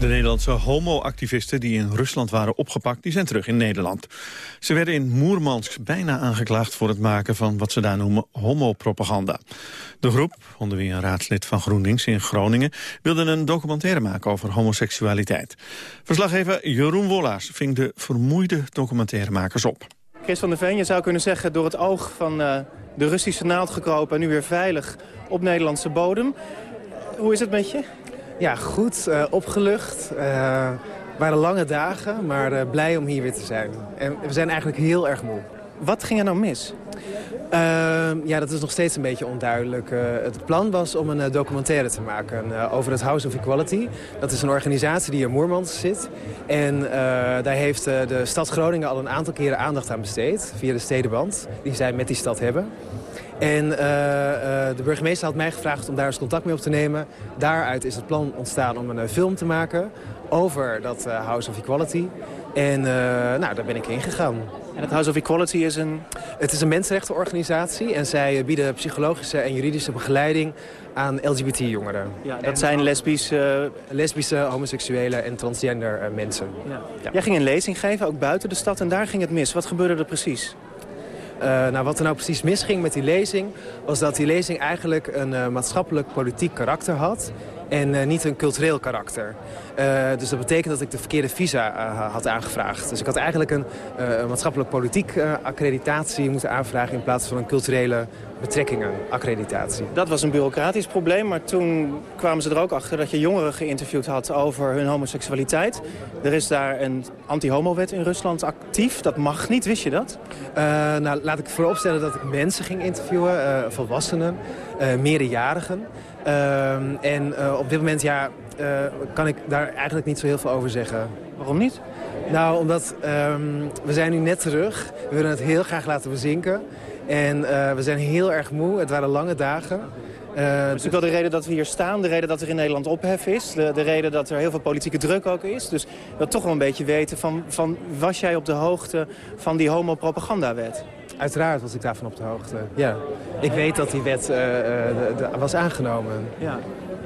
De Nederlandse homo-activisten die in Rusland waren opgepakt... die zijn terug in Nederland. Ze werden in Moermansk bijna aangeklaagd voor het maken van wat ze daar noemen homopropaganda. De groep, onder wie een raadslid van GroenLinks in Groningen... wilde een documentaire maken over homoseksualiteit. Verslaggever Jeroen Wollaars ving de vermoeide documentairemakers op. Chris van der Veen, je zou kunnen zeggen door het oog van uh, de Russische naald gekropen... en nu weer veilig op Nederlandse bodem. Hoe is het met je? Ja, goed. Uh, opgelucht. Uh, waren lange dagen, maar uh, blij om hier weer te zijn. En we zijn eigenlijk heel erg moe. Wat ging er nou mis? ja, dat is nog steeds een beetje onduidelijk. het plan was om een documentaire te maken over het House of Equality. Dat is een organisatie die in Moermans zit. En daar heeft de stad Groningen al een aantal keren aandacht aan besteed. Via de stedenband, die zij met die stad hebben. En uh, uh, de burgemeester had mij gevraagd om daar eens contact mee op te nemen. Daaruit is het plan ontstaan om een uh, film te maken over dat House of Equality. En nou, daar ben ik heen gegaan. En het House of Equality is een... Het is een mensenrechtenorganisatie en zij bieden psychologische en juridische begeleiding aan LGBT-jongeren. Ja, dat en zijn lesbische... Lesbische, homoseksuele en transgender mensen. Ja. Ja. Jij ging een lezing geven, ook buiten de stad, en daar ging het mis. Wat gebeurde er precies? Uh, nou, wat er nou precies misging met die lezing... was dat die lezing eigenlijk een uh, maatschappelijk-politiek karakter had... en uh, niet een cultureel karakter. dus dat betekent dat ik de verkeerde visa had aangevraagd. Dus ik had eigenlijk een maatschappelijk-politiek accreditatie moeten aanvragen... in plaats van een culturele betrekkingen, accreditatie. Dat was een bureaucratisch probleem, maar toen kwamen ze er ook achter dat je jongeren geïnterviewd had over hun homoseksualiteit. Er is daar een anti-homo-wet in Rusland actief. Dat mag niet, wist je dat? Nou, laat ik vooropstellen dat ik mensen ging interviewen, volwassenen, meerderjarigen. En op dit moment ja, kan ik daar eigenlijk niet zo heel veel over zeggen. Waarom niet? Nou, omdat um, we zijn nu net terug. We willen het heel graag laten bezinken. En uh, we zijn heel erg moe. Het waren lange dagen. Uh, dat is natuurlijk wel de reden dat we hier staan. De reden dat er in Nederland ophef is. De, de reden dat er heel veel politieke druk ook is. Dus we toch wel een beetje weten van, van... was jij op de hoogte van die homopropagandawet? Uiteraard was ik daarvan op de hoogte, ja. Ik weet dat die wet uh, uh, was aangenomen. Ja.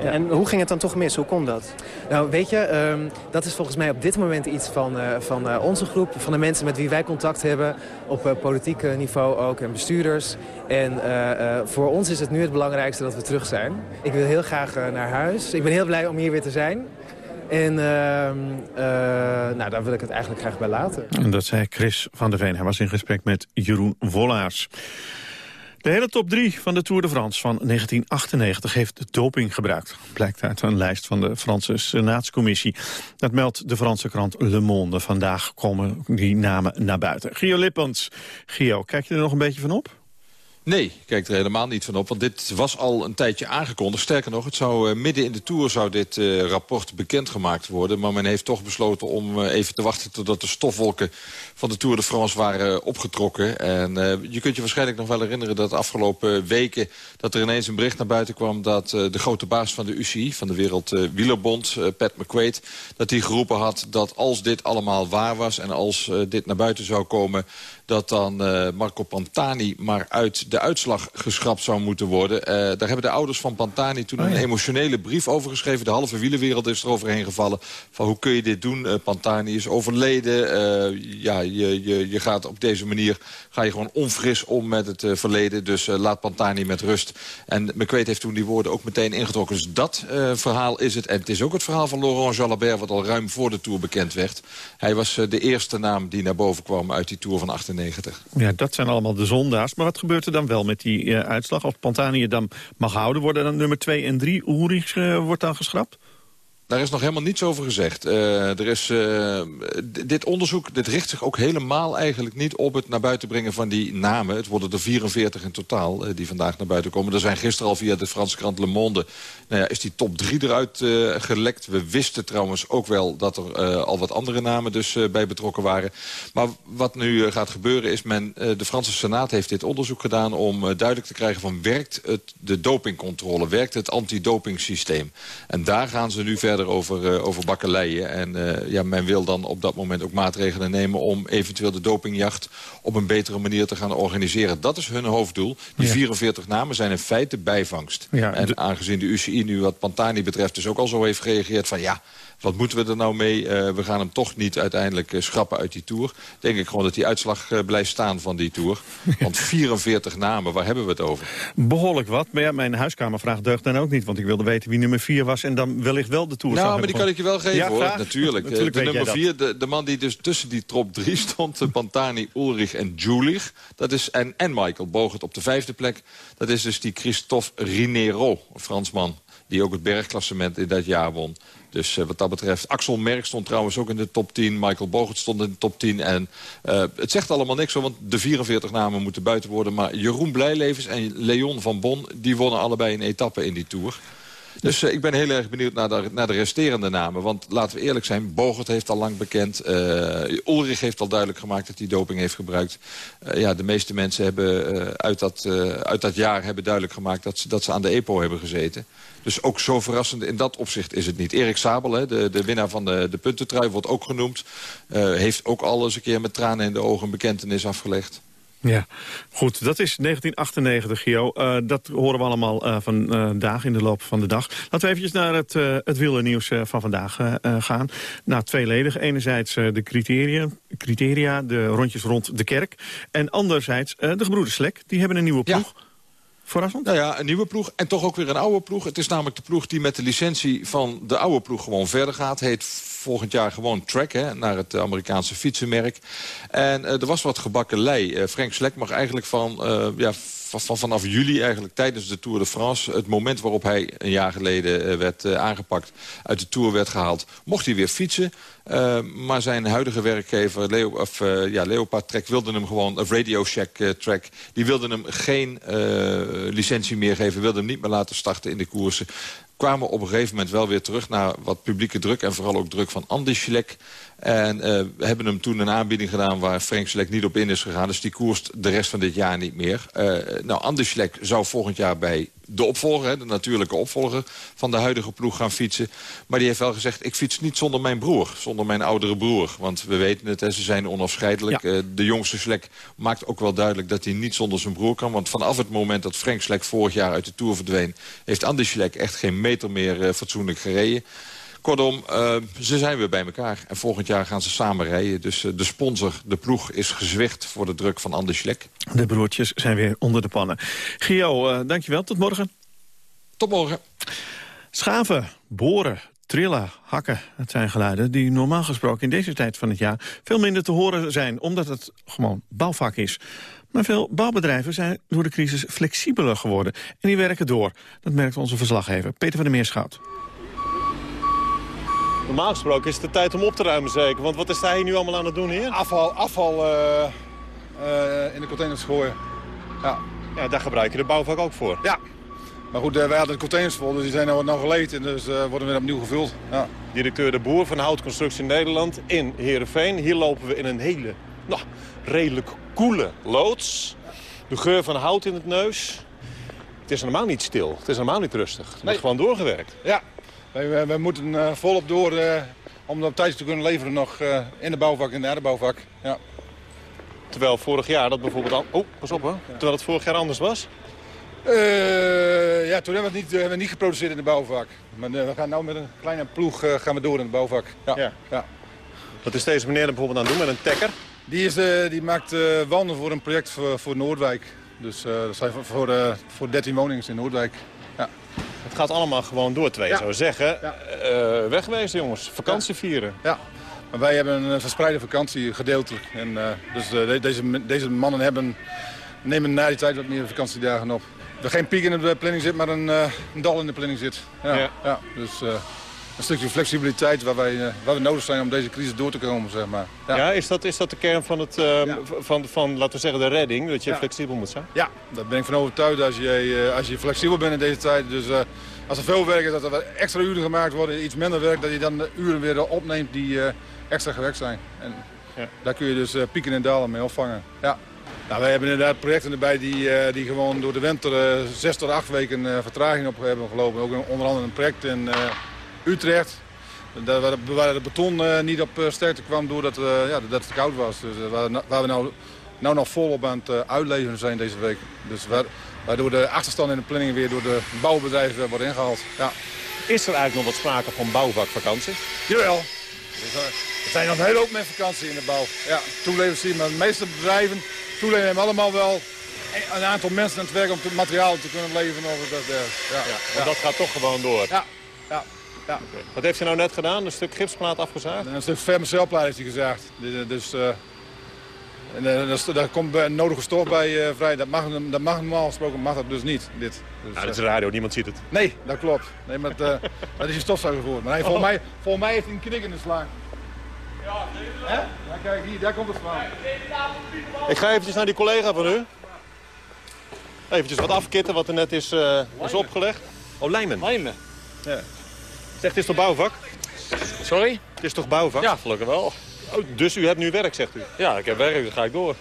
Ja. En hoe ging het dan toch mis? Hoe kon dat? Nou, weet je, um, dat is volgens mij op dit moment iets van, uh, van uh, onze groep. Van de mensen met wie wij contact hebben. Op uh, politiek niveau ook en bestuurders. En voor ons is het nu het belangrijkste dat we terug zijn. Ik wil heel graag naar huis. Ik ben heel blij om hier weer te zijn. En uh, uh, nou, daar wil ik het eigenlijk graag bij laten. En dat zei Chris van der Veen. Hij was in gesprek met Jeroen Wollaars. De hele top 3 van de Tour de France van 1998 heeft doping gebruikt. Blijkt uit een lijst van de Franse Senaatscommissie. Dat meldt de Franse krant Le Monde. Vandaag komen die namen naar buiten. Gio Lippens. Gio, kijk je er nog een beetje van op? Nee, ik kijk er helemaal niet van op. Want dit was al een tijdje aangekondigd. Sterker nog, het zou, uh, midden in de Tour zou dit uh, rapport bekendgemaakt worden. Maar men heeft toch besloten om uh, even te wachten... totdat de stofwolken van de Tour de France waren opgetrokken. En je kunt je waarschijnlijk nog wel herinneren dat de afgelopen weken... dat er ineens een bericht naar buiten kwam... dat de grote baas van de UCI, van de Wereld Wielerbond, Pat McQuaid... dat hij geroepen had dat als dit allemaal waar was... en als dit naar buiten zou komen dat dan uh, Marco Pantani maar uit de uitslag geschrapt zou moeten worden. Uh, daar hebben de ouders van Pantani toen oh, ja. een emotionele brief over geschreven. De halve wielenwereld is er overheen gevallen. Van hoe kun je dit doen? Uh, Pantani is overleden. ja, je, je, je gaat op deze manier ga je gewoon onfris om met het verleden. Dus laat Pantani met rust. En McQuaid heeft toen die woorden ook meteen ingetrokken. Dus dat verhaal is het. En het is ook het verhaal van Laurent Jalabert... wat al ruim voor de Tour bekend werd. Hij was de eerste naam die naar boven kwam uit die Tour van 98. Ja, dat zijn allemaal de zondaars. Maar wat gebeurt er dan wel met die uh, uitslag? Of Pantani dan mag houden, worden dan nummer 2 en 3 Ulrich uh, wordt dan geschrapt? Daar is nog helemaal niets over gezegd. Uh, er is, uh, dit onderzoek dit richt zich ook helemaal eigenlijk niet op het naar buiten brengen van die namen. Het worden er 44 in totaal uh, die vandaag naar buiten komen. Er zijn gisteren al via de Franse krant Le Monde... Nou ja, is die top 3 eruit gelekt. We wisten trouwens ook wel dat er al wat andere namen dus bij betrokken waren. Maar wat nu gaat gebeuren is... Men, de Franse Senaat heeft dit onderzoek gedaan om duidelijk te krijgen... van werkt het, de dopingcontrole, werkt het antidopingsysteem? En daar gaan ze nu verder over, uh, over bakkeleien. En uh, ja, men wil dan op dat moment ook maatregelen nemen... om eventueel de dopingjacht op een betere manier te gaan organiseren. Dat is hun hoofddoel. Die ja. 44 namen zijn in feite bijvangst. Ja, en aangezien de UCI nu wat Pantani betreft dus ook al zo heeft gereageerd van... ja, wat moeten we er nou mee? Uh, we gaan hem toch niet uiteindelijk uh, schrappen uit die Tour. Denk ik gewoon dat die uitslag uh, blijft staan van die Tour. Want 44 namen, waar hebben we het over? Behoorlijk wat. Maar ja, mijn huiskamervraag deugt dan ook niet. Want ik wilde weten wie nummer 4 was en dan wellicht wel de Tour Nou, maar die kan ik je wel geven ja, hoor. Natuurlijk. Natuurlijk de nummer 4, de, de, man die dus tussen die top 3 stond... Pantani, Ulrich en Julich. Dat is, en, en Michael Bogert op de vijfde plek. Dat is dus die Christophe Rinero, Fransman. Die ook het bergklassement in dat jaar won. Dus uh, wat dat betreft, Axel Merck stond trouwens ook in de top 10. Michael Bogert stond in de top 10. En uh, het zegt allemaal niks, want de 44 namen moeten buiten worden. Maar Jeroen Blijlevens en Leon van Bon, die wonnen allebei een etappe in die Tour. Dus uh, ik ben heel erg benieuwd naar de, naar de resterende namen. Want laten we eerlijk zijn, Bogert heeft al lang bekend. Uh, Ulrich heeft al duidelijk gemaakt dat hij doping heeft gebruikt. Uh, ja, de meeste mensen hebben uit, dat, uit dat jaar hebben duidelijk gemaakt... dat ze, dat ze aan de EPO hebben gezeten. Dus ook zo verrassend in dat opzicht is het niet. Erik Sabel, hè, de, de winnaar van de, de puntentrui, wordt ook genoemd. Heeft ook al eens een keer met tranen in de ogen een bekentenis afgelegd. Ja, goed. Dat is 1998, Gio. Uh, dat horen we allemaal uh, vandaag in de loop van de dag. Laten we even naar het, uh, het wielernieuws van vandaag gaan. Nou, tweeledig. Enerzijds de criteria, criteria, de rondjes rond de kerk. En anderzijds de gebroeders Slek. Die hebben een nieuwe ploeg. Ja. Verrassend? Nou ja, een nieuwe ploeg en toch ook weer een oude ploeg. Het is namelijk de ploeg die met de licentie van de oude ploeg gewoon verder gaat. Heet volgend jaar gewoon Track, hè, naar het Amerikaanse fietsenmerk. En uh, er was wat gebakken lei. Uh, Frank Slek mag eigenlijk van, uh, ja, van, vanaf juli eigenlijk tijdens de Tour de France... het moment waarop hij een jaar geleden werd aangepakt, uit de Tour werd gehaald... mocht hij weer fietsen. Uh, maar zijn huidige werkgever, Leo, of, ja, Leopard Trek, wilde hem gewoon, of Radio Shack uh, Track, die wilde hem geen licentie meer geven, wilde hem niet meer laten starten in de koersen kwamen op een gegeven moment wel weer terug naar wat publieke druk... en vooral ook druk van Andy Schleck. En uh, we hebben hem toen een aanbieding gedaan waar Frank Schleck niet op in is gegaan. Dus die koerst de rest van dit jaar niet meer. Uh, nou, Schleck zou volgend jaar bij de opvolger, de natuurlijke opvolger van de huidige ploeg gaan fietsen. Maar die heeft wel gezegd, ik fiets niet zonder mijn broer, zonder mijn oudere broer. Want we weten het, hè, ze zijn onafscheidelijk. Ja. Uh, de jongste Slek maakt ook wel duidelijk dat hij niet zonder zijn broer kan. Want vanaf het moment dat Frank Slek vorig jaar uit de Tour verdween... heeft Andy Slek echt geen meter meer uh, fatsoenlijk gereden. Kortom, uh, ze zijn weer bij elkaar. En volgend jaar gaan ze samen rijden. Dus uh, de sponsor, de ploeg, is gezwicht voor de druk van Anders Schlek. De broertjes zijn weer onder de pannen. Gio, uh, dankjewel. Tot morgen. Tot morgen. Schaven, boren, trillen, hakken. Het zijn geluiden die normaal gesproken in deze tijd van het jaar... veel minder te horen zijn, omdat het gewoon bouwvak is. Maar veel bouwbedrijven zijn door de crisis flexibeler geworden. En die werken door. Dat merkt onze verslaggever Peter van der Meerschout. Normaal gesproken is het de tijd om op te ruimen zeker. Want wat is hij nu allemaal aan het doen hier? Afval, afval uh, uh, in de containers gooien. Ja. ja, daar gebruik je de bouwvak ook voor. Ja. Maar goed, uh, wij hadden de containers vol, dus die zijn nou, nou geleed en dus worden weer opnieuw gevuld. Ja. Directeur De Boer van Houtconstructie Nederland in Heerenveen. Hier lopen we in een hele, nou, redelijk koele loods. De geur van hout in het neus. Het is helemaal niet stil. Het is helemaal niet rustig. Het nee. wordt gewoon doorgewerkt. Ja, wij, wij moeten uh, volop door uh, om op tijd te kunnen leveren nog uh, in de bouwvak en de bouwvak. Ja. Terwijl vorig jaar dat bijvoorbeeld al... Oh, pas op hè. Terwijl het vorig jaar anders was? ja, toen hebben we het niet, hebben we niet geproduceerd in de bouwvak. Maar we gaan nu met een kleine ploeg gaan we door in de bouwvak. Ja. ja. ja. Wat is deze meneer er bijvoorbeeld aan het doen met een tekker? Die, is, die maakt wanden voor een project voor, voor Noordwijk. Dus dat zijn voor, voor, voor 13 woningen in Noordwijk. Het gaat allemaal gewoon door, twee ja. zou zeggen. Ja. Uh, wegwezen, jongens. Vakantie vieren. Ja, maar wij hebben een verspreide vakantie gedeeltelijk. En, uh, dus uh, deze, deze mannen hebben, nemen na die tijd wat meer vakantiedagen op. Er geen piek in de planning zit, maar een, een dal in de planning zit. Ja, ja. ja dus een stukje flexibiliteit waar, wij, uh, waar we nodig zijn om deze crisis door te komen, zeg maar. Ja, is, dat, is dat de kern van, het, uh, van, van, laten we zeggen, de redding? Dat je Ja. flexibel moet zijn? Ja, daar ben ik van overtuigd als je, uh, als je flexibel bent in deze tijd. Dus uh, als er veel werk is, dat er extra uren gemaakt worden, iets minder werk, dat je dan de uren weer opneemt die uh, extra gewerkt zijn. En Ja. daar kun je dus pieken en dalen mee opvangen. Ja. Nou, wij hebben inderdaad projecten erbij die, die gewoon door de winter zes tot acht weken vertraging op hebben gelopen. Ook onder andere een project in Utrecht. Daar waar, de- waar het beton uh, niet op uh, sterkte kwam doordat uh, ja, dat het koud was. Dus, waar, waar we nou, nou nog volop aan het uitleveren zijn deze week. Dus waar, waardoor de achterstand in de planning weer door de bouwbedrijven wordt ingehaald. Ja. Is er eigenlijk nog wat sprake van bouwvakvakantie? Jawel. Er zijn nog een hele hoop met vakantie in de bouw. Ja, toelevers zien, maar de meeste bedrijven toeleveren hebben allemaal wel een- aantal mensen aan het werk om het materiaal te kunnen leveren. Of dat, ja, Want dat gaat toch gewoon door? Ja, ja, ja. Wat heeft hij nou net gedaan? Een stuk gipsplaat afgezaagd? Een stuk vermicelplaat heeft hij gezaagd. Dus, dus uh, en, uh, daar komt een nodige stof bij uh, vrij. Dat mag, dat mag normaal gesproken mag dat dus niet. Dit. Dus, Ja, dat is radio, niemand ziet het. Nee, dat klopt. Nee, maar het, uh, dat is je stofzuiger voor. Maar hij, volgens, mij, volgens mij heeft hij een knik in de sla. Hè? Ja, kijk, hier, daar komt het vandaan. Ik ga eventjes naar die collega van u. Eventjes wat afkitten wat er net is, uh, is opgelegd. Oh, lijmen. Lijmen. Ja. Zegt, het is toch bouwvak? Sorry? Het is toch bouwvak? Ja, gelukkig wel. Oh, dus u hebt nu werk, zegt u? Ja, ik heb werk, dus ga ik door.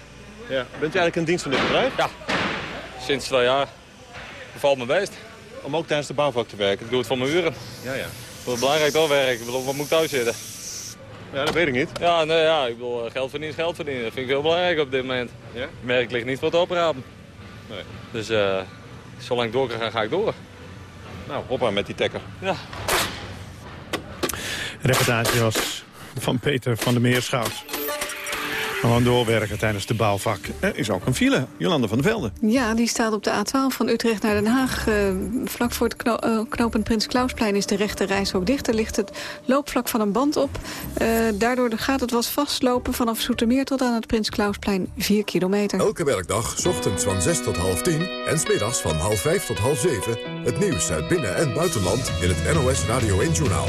Ja. Bent u eigenlijk in dienst van dit bedrijf? Ja. Sinds twee jaar. Bevalt me best. Om ook tijdens de bouwvak te werken? Ik doe het voor mijn uren. Ja, ja. Ik wil belangrijk wel. Ik bedoel, wat moet ik thuis zitten? Ja, dat weet ik niet. Ja, nee, ja, ik bedoel, eh, geld verdienen is geld verdienen. Dat vind ik heel belangrijk op dit moment. Ja? Merk ligt niet voor het oprapen. Nee. Dus uh, zolang ik door kan gaan, ga ik door. Nou, hoppa met die tekker. Ja. Reportage was van Peter van der Meerschout. Gewoon doorwerken tijdens de bouwvak. Er is ook een file. Jolande van der Velde. Ja, die staat op de A12 van Utrecht naar Den Haag. Uh, vlak voor het kno uh, knooppunt Prins Klausplein is de rechte reis ook dicht. Er ligt het loopvlak van een band op. Uh, daardoor gaat het wat vastlopen vanaf Soetermeer tot aan het Prins Klausplein 4 kilometer. Elke werkdag, 's ochtends van 6 tot half 10 en smiddags van half 5 tot half 7... het nieuws uit binnen- en buitenland in het NOS Radio 1-journaal.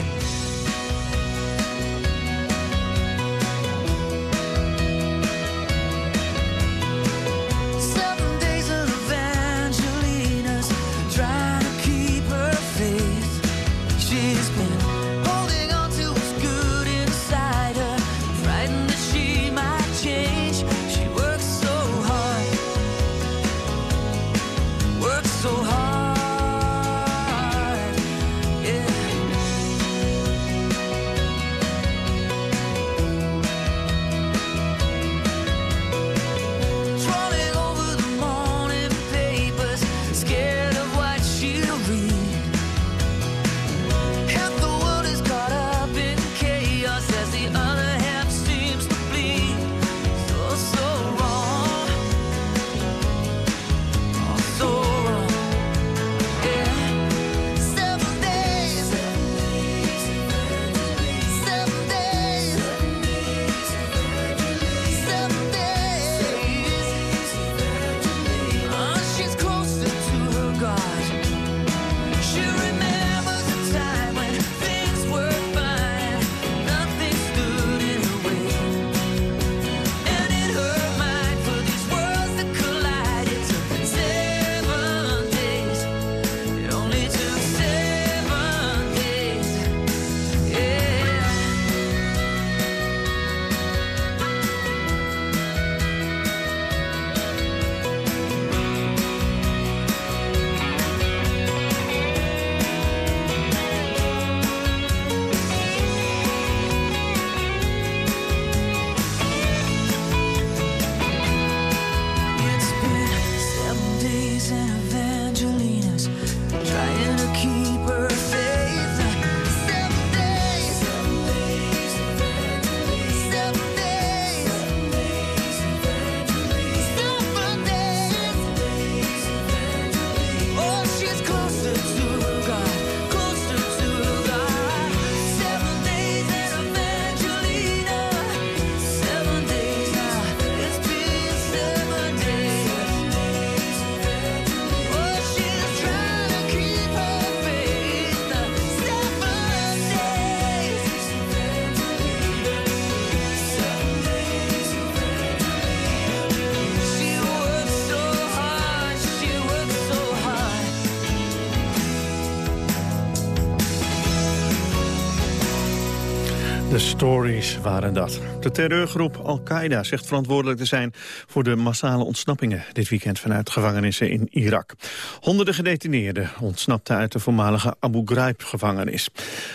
Stories waren dat. De terreurgroep Al-Qaeda zegt verantwoordelijk te zijn voor de massale ontsnappingen dit weekend vanuit gevangenissen in Irak. Honderden gedetineerden ontsnapten uit de voormalige Abu Ghraib-gevangenis.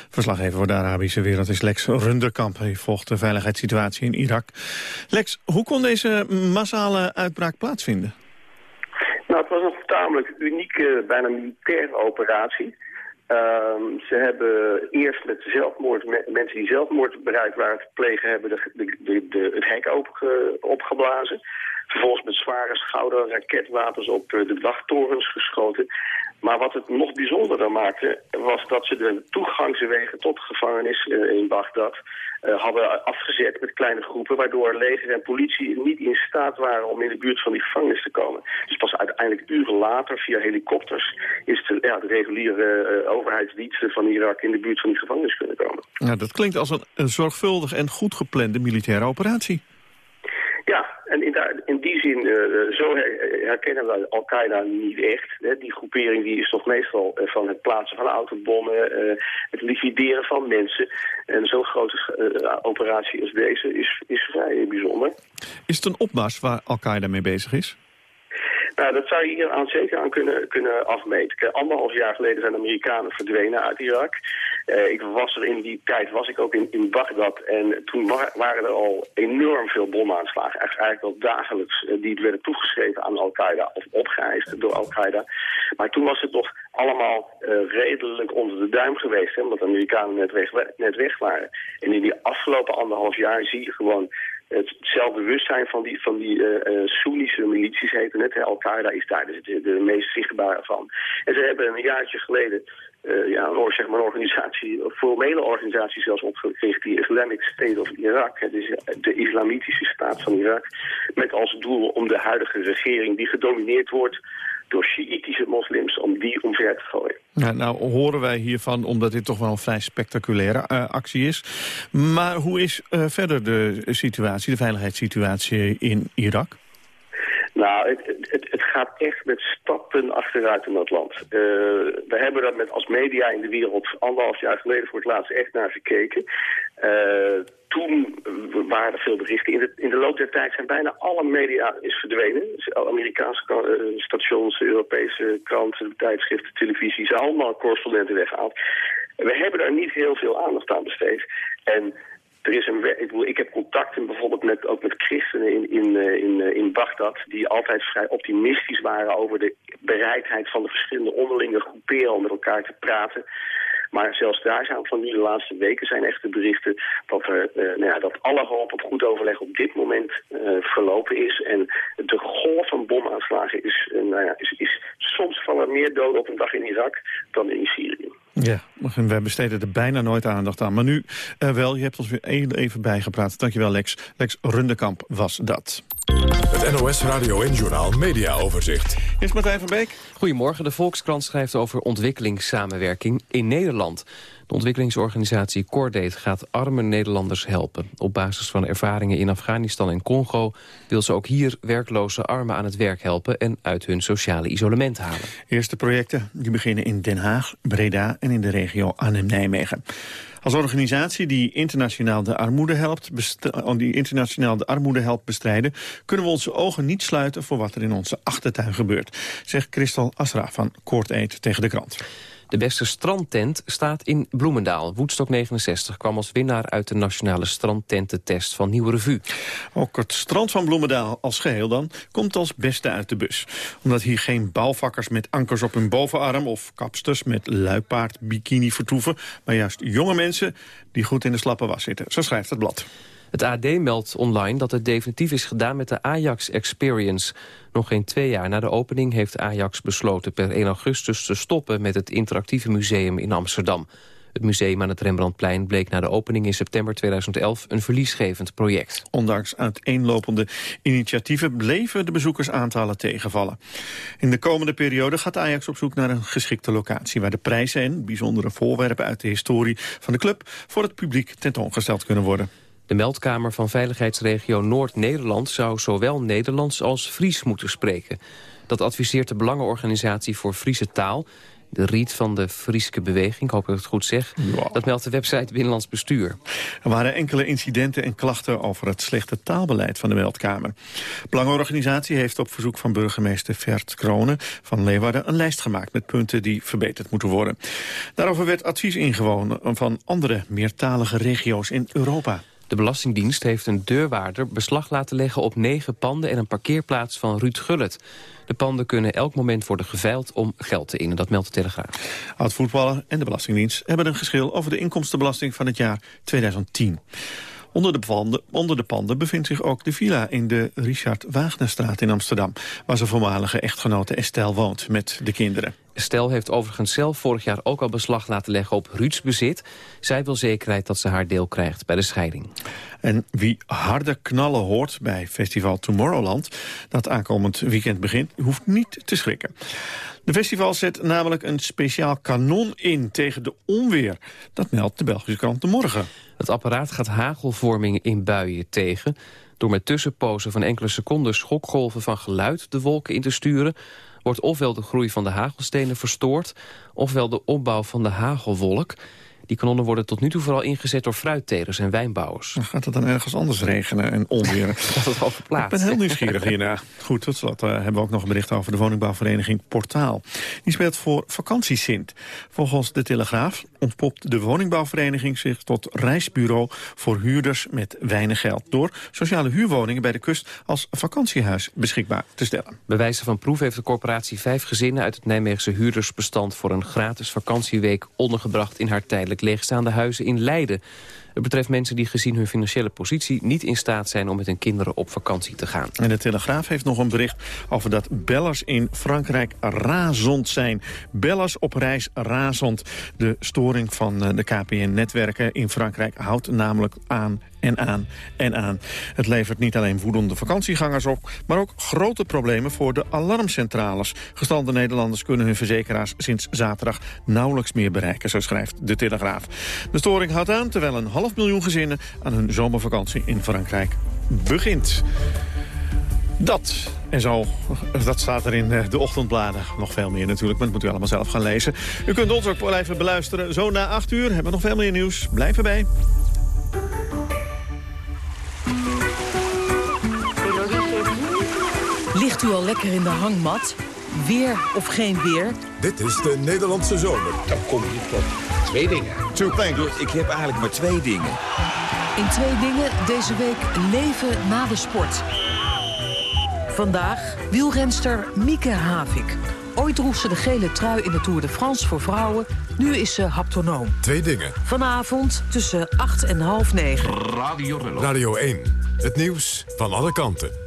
Verslaggever voor de Arabische wereld is Lex Runderkamp. Hij volgt de veiligheidssituatie in Irak. Lex, hoe kon deze massale uitbraak plaatsvinden? Nou, het was een tamelijk unieke, bijna militaire operatie. Ehm, ze hebben eerst met zelfmoord, me- mensen die zelfmoord bereid waren te plegen, hebben de, de, de, het hek opge- opgeblazen. Vervolgens met zware schouder raketwapens op de wachttorens geschoten. Maar wat het nog bijzonderder maakte, was dat ze de toegangswegen tot de gevangenis eh, in Bagdad eh, hadden afgezet met kleine groepen, waardoor leger en politie niet in staat waren om in de buurt van die gevangenis te komen. Dus pas uiteindelijk uren later, via helikopters, is de, ja, de reguliere eh, overheidsdiensten van Irak in de buurt van die gevangenis kunnen komen. Dat klinkt als een, een zorgvuldig en goed geplande militaire operatie. Ja, en in, in die zin, eh, zo her- herkennen we Al-Qaeda niet echt. Hè. Die groepering die is toch meestal eh, van het plaatsen van autobommen, eh, het liquideren van mensen. En zo'n grote eh, operatie als deze is, is vrij bijzonder. Is het een opmars waar Al-Qaeda mee bezig is? Nou, dat zou je hier aan, zeker aan kunnen, kunnen afmeten. Anderhalf jaar geleden zijn de Amerikanen verdwenen uit Irak. Eh, ik was er in die tijd, was ik ook in, in Bagdad. En toen wa- waren er al enorm veel bomaanslagen. Eigenlijk al dagelijks. eh, die werden toegeschreven aan Al-Qaeda of opgeëist door Al-Qaeda. Maar toen was het nog allemaal eh, redelijk onder de duim geweest. Hè, omdat de Amerikanen net weg, net weg waren. En in die afgelopen anderhalf jaar zie je gewoon het zelfbewustzijn van die, van die eh, Soenische milities heten het. Al-Qaeda is daar de, de, de meest zichtbare van. En ze hebben een jaartje geleden eh, ja, een, zeg maar een organisatie, formele organisatie zelfs opgericht, die Islamic State of Iraq. Het is de islamitische staat van Irak. Met als doel om de huidige regering, die gedomineerd wordt door Sjiïtische moslims, om die omver te gooien. Ja, nou horen wij hiervan omdat dit toch wel een vrij spectaculaire eh, actie is. Maar hoe is eh, verder de situatie, de veiligheidssituatie in Irak? Nou, het, het, het gaat echt met stappen achteruit in dat land. Eh, we hebben dat met als media in de wereld anderhalf jaar geleden voor het laatst echt naar gekeken. Eh, toen waren er veel berichten. In de, in de loop der tijd zijn bijna alle media is verdwenen. Dus Amerikaanse eh, stations, Europese kranten, tijdschriften, televisie, zijn allemaal correspondenten weggehaald. We hebben daar niet heel veel aandacht aan besteed. En er is een, ik, ik heb contacten bijvoorbeeld met, ook met christenen in, in, eh, in, eh, in Bagdad... die altijd vrij optimistisch waren over de bereidheid van de verschillende onderlinge groeperen... om met elkaar te praten. Maar zelfs daar zijn van nu de laatste weken zijn echt de berichten... dat, er, eh, nou ja, dat alle hoop op goed overleg op dit moment verlopen is. En de golf van bomaanslagen is, nou ja, is, is... Soms vallen er meer doden op een dag in Irak dan in Syrië. Ja, we besteden er bijna nooit aandacht aan. Maar nu eh, wel, je hebt ons weer even bijgepraat. Dankjewel Lex. Lex Rundekamp was dat. Het NOS Radio en Journaal Media Overzicht. Is Martijn van Beek. Goedemorgen. De Volkskrant schrijft over ontwikkelingssamenwerking in Nederland. De ontwikkelingsorganisatie Cordate gaat arme Nederlanders helpen. Op basis van ervaringen in Afghanistan en Congo... wil ze ook hier werkloze armen aan het werk helpen... en uit hun sociale isolement halen. Eerste projecten die beginnen in Den Haag, Breda en in de regio Arnhem-Nijmegen. Als organisatie die internationaal de armoede helpt, best- die internationaal de armoede helpt bestrijden, kunnen we onze ogen niet sluiten voor wat er in onze achtertuin gebeurt, zegt Christel Asra van Aid tegen de krant. De beste strandtent staat in Bloemendaal. Woodstock 69 kwam als winnaar uit de nationale strandtententest van Nieuwe Revue. Ook het strand van Bloemendaal als geheel dan komt als beste uit de bus. Omdat hier geen bouwvakkers met ankers op hun bovenarm... of kapsters met luipaard bikini vertoeven... maar juist jonge mensen die goed in de slappe was zitten. Zo schrijft het blad. Het AD meldt online dat het definitief is gedaan met de Ajax Experience. Nog geen twee jaar na de opening heeft Ajax besloten per 1 augustus te stoppen met het interactieve museum in Amsterdam. Het museum aan het Rembrandtplein bleek na de opening in september 2011 een verliesgevend project. Ondanks uiteenlopende initiatieven bleven de bezoekersaantallen tegenvallen. In de komende periode gaat Ajax op zoek naar een geschikte locatie... waar de prijzen en bijzondere voorwerpen uit de historie van de club... voor het publiek tentoongesteld kunnen worden. De meldkamer van veiligheidsregio Noord-Nederland zou zowel Nederlands als Fries moeten spreken. Dat adviseert de Belangenorganisatie voor Friese Taal De Riet van de Frieske Beweging, ik hoop dat ik het goed zeg. Dat meldt de website Binnenlands Bestuur. Er waren enkele incidenten en klachten over het slechte taalbeleid van de meldkamer. Belangenorganisatie heeft op verzoek van burgemeester Vert Kronen van Leeuwarden een lijst gemaakt met punten die verbeterd moeten worden. Daarover werd advies ingewonnen van andere meertalige regio's in Europa. De Belastingdienst heeft een deurwaarder beslag laten leggen op negen panden en een parkeerplaats van Ruud Gullet. De panden kunnen elk moment worden geveild om geld te innen, dat meldt de Telegraaf. Oud-voetballer en de Belastingdienst hebben een geschil over de inkomstenbelasting van het jaar 2010. Onder de, panden, onder de panden bevindt zich ook de villa in de Richard Wagnerstraat in Amsterdam... waar zijn voormalige echtgenote Estelle woont met de kinderen. Estelle heeft overigens zelf vorig jaar ook al beslag laten leggen op Ruuds bezit. Zij wil zekerheid dat ze haar deel krijgt bij de scheiding. En wie harde knallen hoort bij festival Tomorrowland... dat aankomend weekend begint, hoeft niet te schrikken. De festival zet namelijk een speciaal kanon in tegen de onweer. Dat meldt de Belgische krant De Morgen. Het apparaat gaat hagelvorming in buien tegen... door met tussenpozen van enkele seconden schokgolven van geluid de wolken in te sturen wordt ofwel de groei van de hagelstenen verstoord... ofwel de opbouw van de hagelwolk. Die kanonnen worden tot nu toe vooral ingezet door fruittelers en wijnbouwers. Dan gaat het dan ergens anders regenen en onweer. Dat het al verplaatst. Ik ben heel nieuwsgierig hierna. Goed, tot slot uh, hebben we ook nog een bericht over de woningbouwvereniging Portaal. Die speelt voor vakantiesint. Volgens de Telegraaf ontpopt de woningbouwvereniging zich tot reisbureau voor huurders met weinig geld. Door sociale huurwoningen bij de kust als vakantiehuis beschikbaar te stellen. Bij wijze van proef heeft de corporatie vijf gezinnen uit het Nijmeegse huurdersbestand voor een gratis vakantieweek ondergebracht in haar tijdelijk leegstaande huizen in Leiden. Het betreft mensen die gezien hun financiële positie niet in staat zijn om met hun kinderen op vakantie te gaan. En de Telegraaf heeft nog een bericht over dat bellers in Frankrijk razend zijn. Bellers op reis razend. De storing van eh, de KPN-netwerken in Frankrijk houdt namelijk aan en aan en aan. Het levert niet alleen woedende vakantiegangers op... maar ook grote problemen voor de alarmcentrales. Gestande Nederlanders kunnen hun verzekeraars sinds zaterdag nauwelijks meer bereiken, zo schrijft de Telegraaf. De storing houdt aan terwijl een half miljoen gezinnen aan hun zomervakantie in Frankrijk begint. Dat en zo, dat staat er in eh, de ochtendbladen. Nog veel meer natuurlijk, maar dat moet u allemaal zelf gaan lezen. U kunt ons ook blijven beluisteren. Zo na 8 uur hebben we nog veel meer nieuws. Blijf erbij. Ligt u al lekker in de hangmat? Weer of geen weer? Dit is de Nederlandse zomer. Dan kom je tot twee dingen. Two things. Ik heb eigenlijk maar twee dingen. In twee dingen deze week leven na de sport. Vandaag wielrenster Mieke Havik. Ooit droeg ze de gele trui in de Tour de France voor vrouwen. Nu is ze haptonoom. Twee dingen. Vanavond tussen 8 en half 9. Radio. Radio 1. Het nieuws van alle kanten.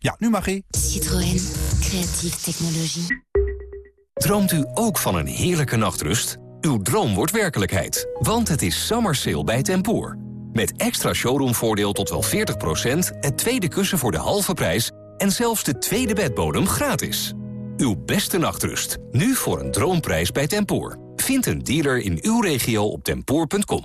Ja, nu mag ie. Citroën. Creatieve technologie. Droomt u ook van een heerlijke nachtrust? Uw droom wordt werkelijkheid, want het is summer sale bij Tempoor. Met extra showroomvoordeel tot wel 40%, het tweede kussen voor de halve prijs... en zelfs de tweede bedbodem gratis. Uw beste nachtrust, nu voor een droomprijs bij Tempoor. Vind een dealer in uw regio op tempoor.com.